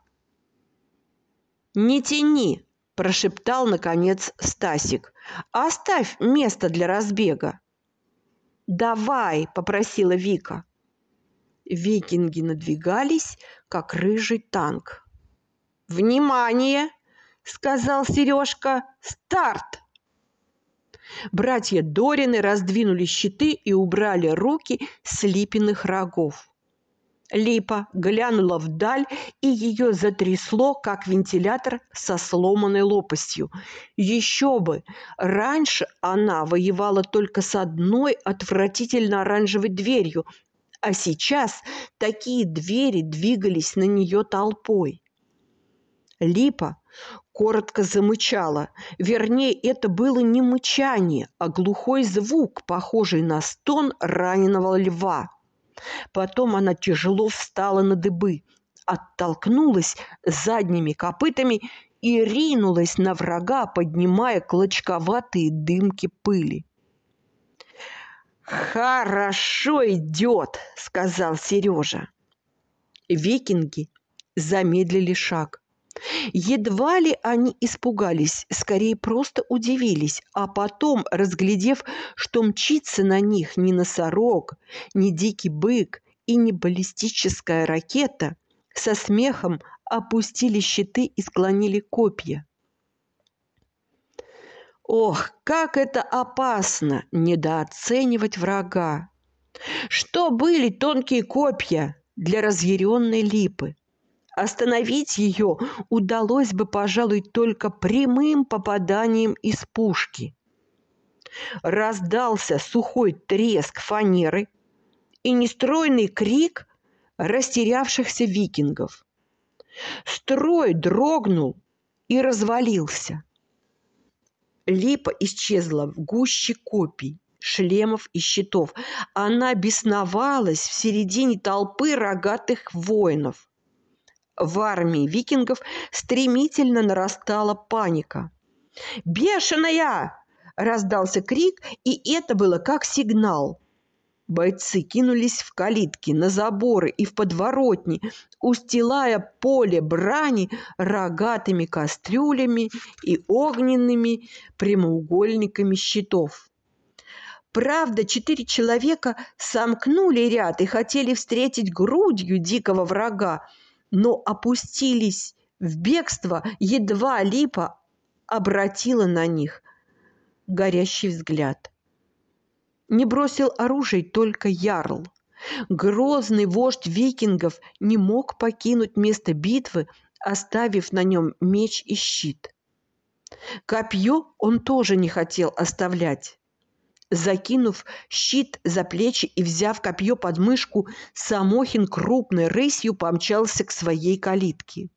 «Не тяни!» прошептал наконец Стасик. Оставь место для разбега. Давай, попросила Вика. Викинги надвигались, как рыжий танк. «Внимание!» – сказал Сережка. «Старт!» Братья Дорины раздвинули щиты и убрали руки с липиных рогов. Липа глянула вдаль, и ее затрясло, как вентилятор со сломанной лопастью. Еще бы! Раньше она воевала только с одной отвратительно оранжевой дверью, а сейчас такие двери двигались на нее толпой. Липа коротко замычала. Вернее, это было не мычание, а глухой звук, похожий на стон раненого льва. Потом она тяжело встала на дыбы, оттолкнулась задними копытами и ринулась на врага, поднимая клочковатые дымки пыли. «Хорошо идет», — сказал Сережа. Викинги замедлили шаг. Едва ли они испугались, скорее просто удивились, а потом, разглядев, что мчится на них не носорог, не дикий бык и не баллистическая ракета, со смехом опустили щиты и склонили копья. Ох, как это опасно недооценивать врага! Что были тонкие копья для разъяренной липы? Остановить ее удалось бы, пожалуй, только прямым попаданием из пушки. Раздался сухой треск фанеры и нестройный крик растерявшихся викингов. Строй дрогнул и развалился. Липа исчезла в гуще копий, шлемов и щитов. Она бесновалась в середине толпы рогатых воинов. В армии викингов стремительно нарастала паника. «Бешеная!» – раздался крик, и это было как сигнал – Бойцы кинулись в калитки, на заборы и в подворотни, устилая поле брани рогатыми кастрюлями и огненными прямоугольниками щитов. Правда, четыре человека сомкнули ряд и хотели встретить грудью дикого врага, но опустились в бегство, едва Липа обратила на них горящий взгляд – не бросил оружие только Ярл. Грозный вождь викингов не мог покинуть место битвы, оставив на нем меч и щит. Копье он тоже не хотел оставлять. Закинув щит за плечи и взяв копье под мышку, Самохин крупной рысью помчался к своей калитке.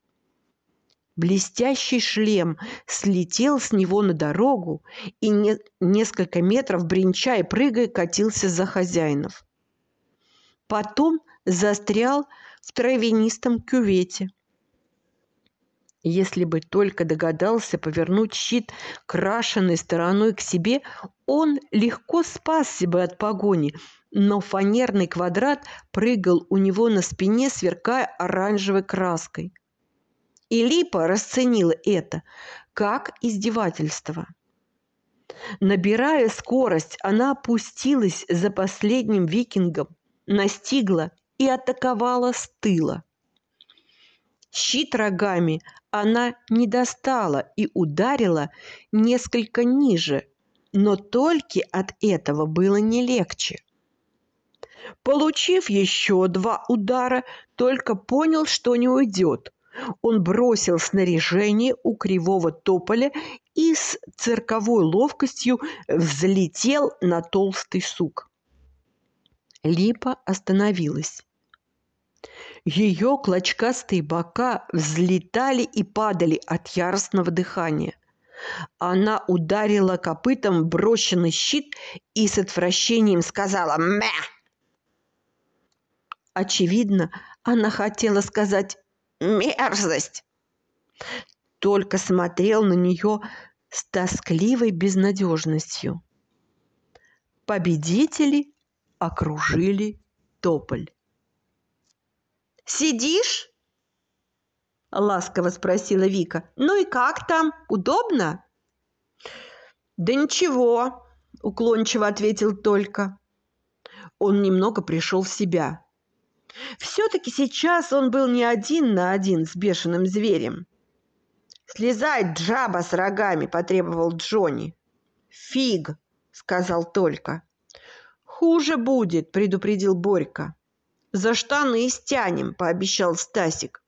Блестящий шлем слетел с него на дорогу и не, несколько метров, бренча и прыгая, катился за хозяинов. Потом застрял в травянистом кювете. Если бы только догадался повернуть щит крашенной стороной к себе, он легко спасся бы от погони, но фанерный квадрат прыгал у него на спине, сверкая оранжевой краской. И Липа расценила это как издевательство. Набирая скорость, она опустилась за последним викингом, настигла и атаковала с тыла. Щит рогами она не достала и ударила несколько ниже, но только от этого было не легче. Получив еще два удара, только понял, что не уйдет, он бросил снаряжение у кривого тополя и с цирковой ловкостью взлетел на толстый сук. Липа остановилась. Ее клочкастые бока взлетали и падали от яростного дыхания. Она ударила копытом брошенный щит и с отвращением сказала «Мя!». Очевидно, она хотела сказать мерзость!» Только смотрел на нее с тоскливой безнадежностью. Победители окружили тополь. «Сидишь?» – ласково спросила Вика. «Ну и как там? Удобно?» «Да ничего», – уклончиво ответил только. Он немного пришел в себя. Все-таки сейчас он был не один на один с бешеным зверем. «Слезай, джаба с рогами!» – потребовал Джонни. «Фиг!» – сказал только. «Хуже будет!» – предупредил Борька. «За штаны стянем!» – пообещал Стасик.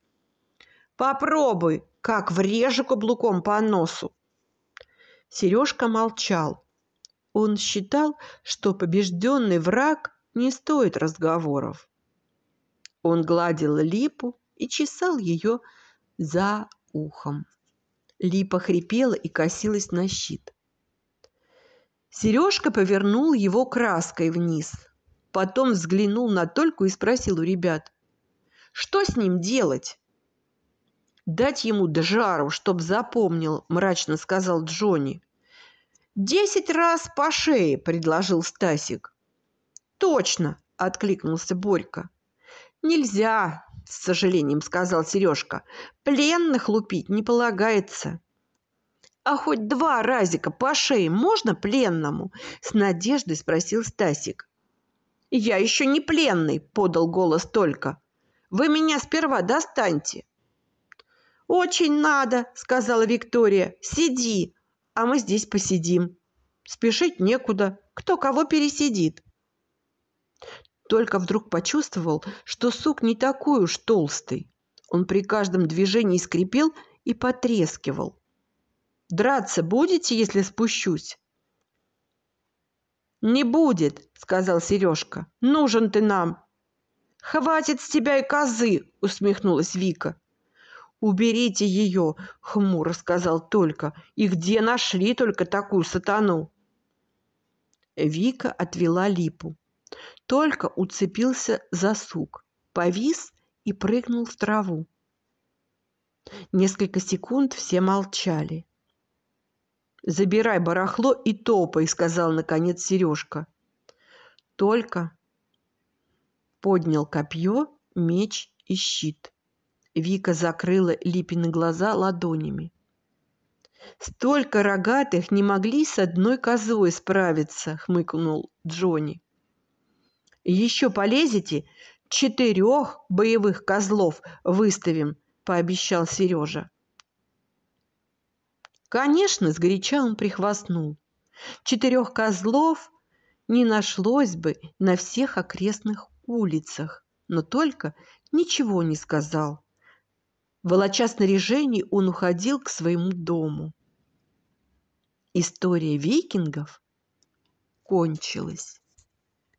«Попробуй, как врежу каблуком по носу!» Сережка молчал. Он считал, что побежденный враг не стоит разговоров. Он гладил липу и чесал ее за ухом. Липа хрипела и косилась на щит. Сережка повернул его краской вниз. Потом взглянул на Тольку и спросил у ребят. «Что с ним делать?» «Дать ему джару, чтоб запомнил», – мрачно сказал Джонни. «Десять раз по шее», – предложил Стасик. «Точно», – откликнулся Борька. «Нельзя», – с сожалением сказал Сережка. «Пленных лупить не полагается». «А хоть два разика по шее можно пленному?» – с надеждой спросил Стасик. «Я еще не пленный», – подал голос только. «Вы меня сперва достаньте». «Очень надо», – сказала Виктория. «Сиди, а мы здесь посидим. Спешить некуда, кто кого пересидит». Только вдруг почувствовал, что сук не такой уж толстый. Он при каждом движении скрипел и потрескивал. «Драться будете, если спущусь?» «Не будет», — сказал Сережка. «Нужен ты нам». «Хватит с тебя и козы!» — усмехнулась Вика. «Уберите ее!» — хмуро сказал только. «И где нашли только такую сатану?» Вика отвела липу только уцепился за сук, повис и прыгнул в траву. Несколько секунд все молчали. «Забирай барахло и топай», — сказал наконец Сережка. Только поднял копье, меч и щит. Вика закрыла Липины глаза ладонями. «Столько рогатых не могли с одной козой справиться», — хмыкнул Джонни еще полезете, четырех боевых козлов выставим, пообещал Сережа. Конечно, сгоряча он прихвастнул. Четырех козлов не нашлось бы на всех окрестных улицах, но только ничего не сказал. Волоча снаряжение, он уходил к своему дому. История викингов кончилась.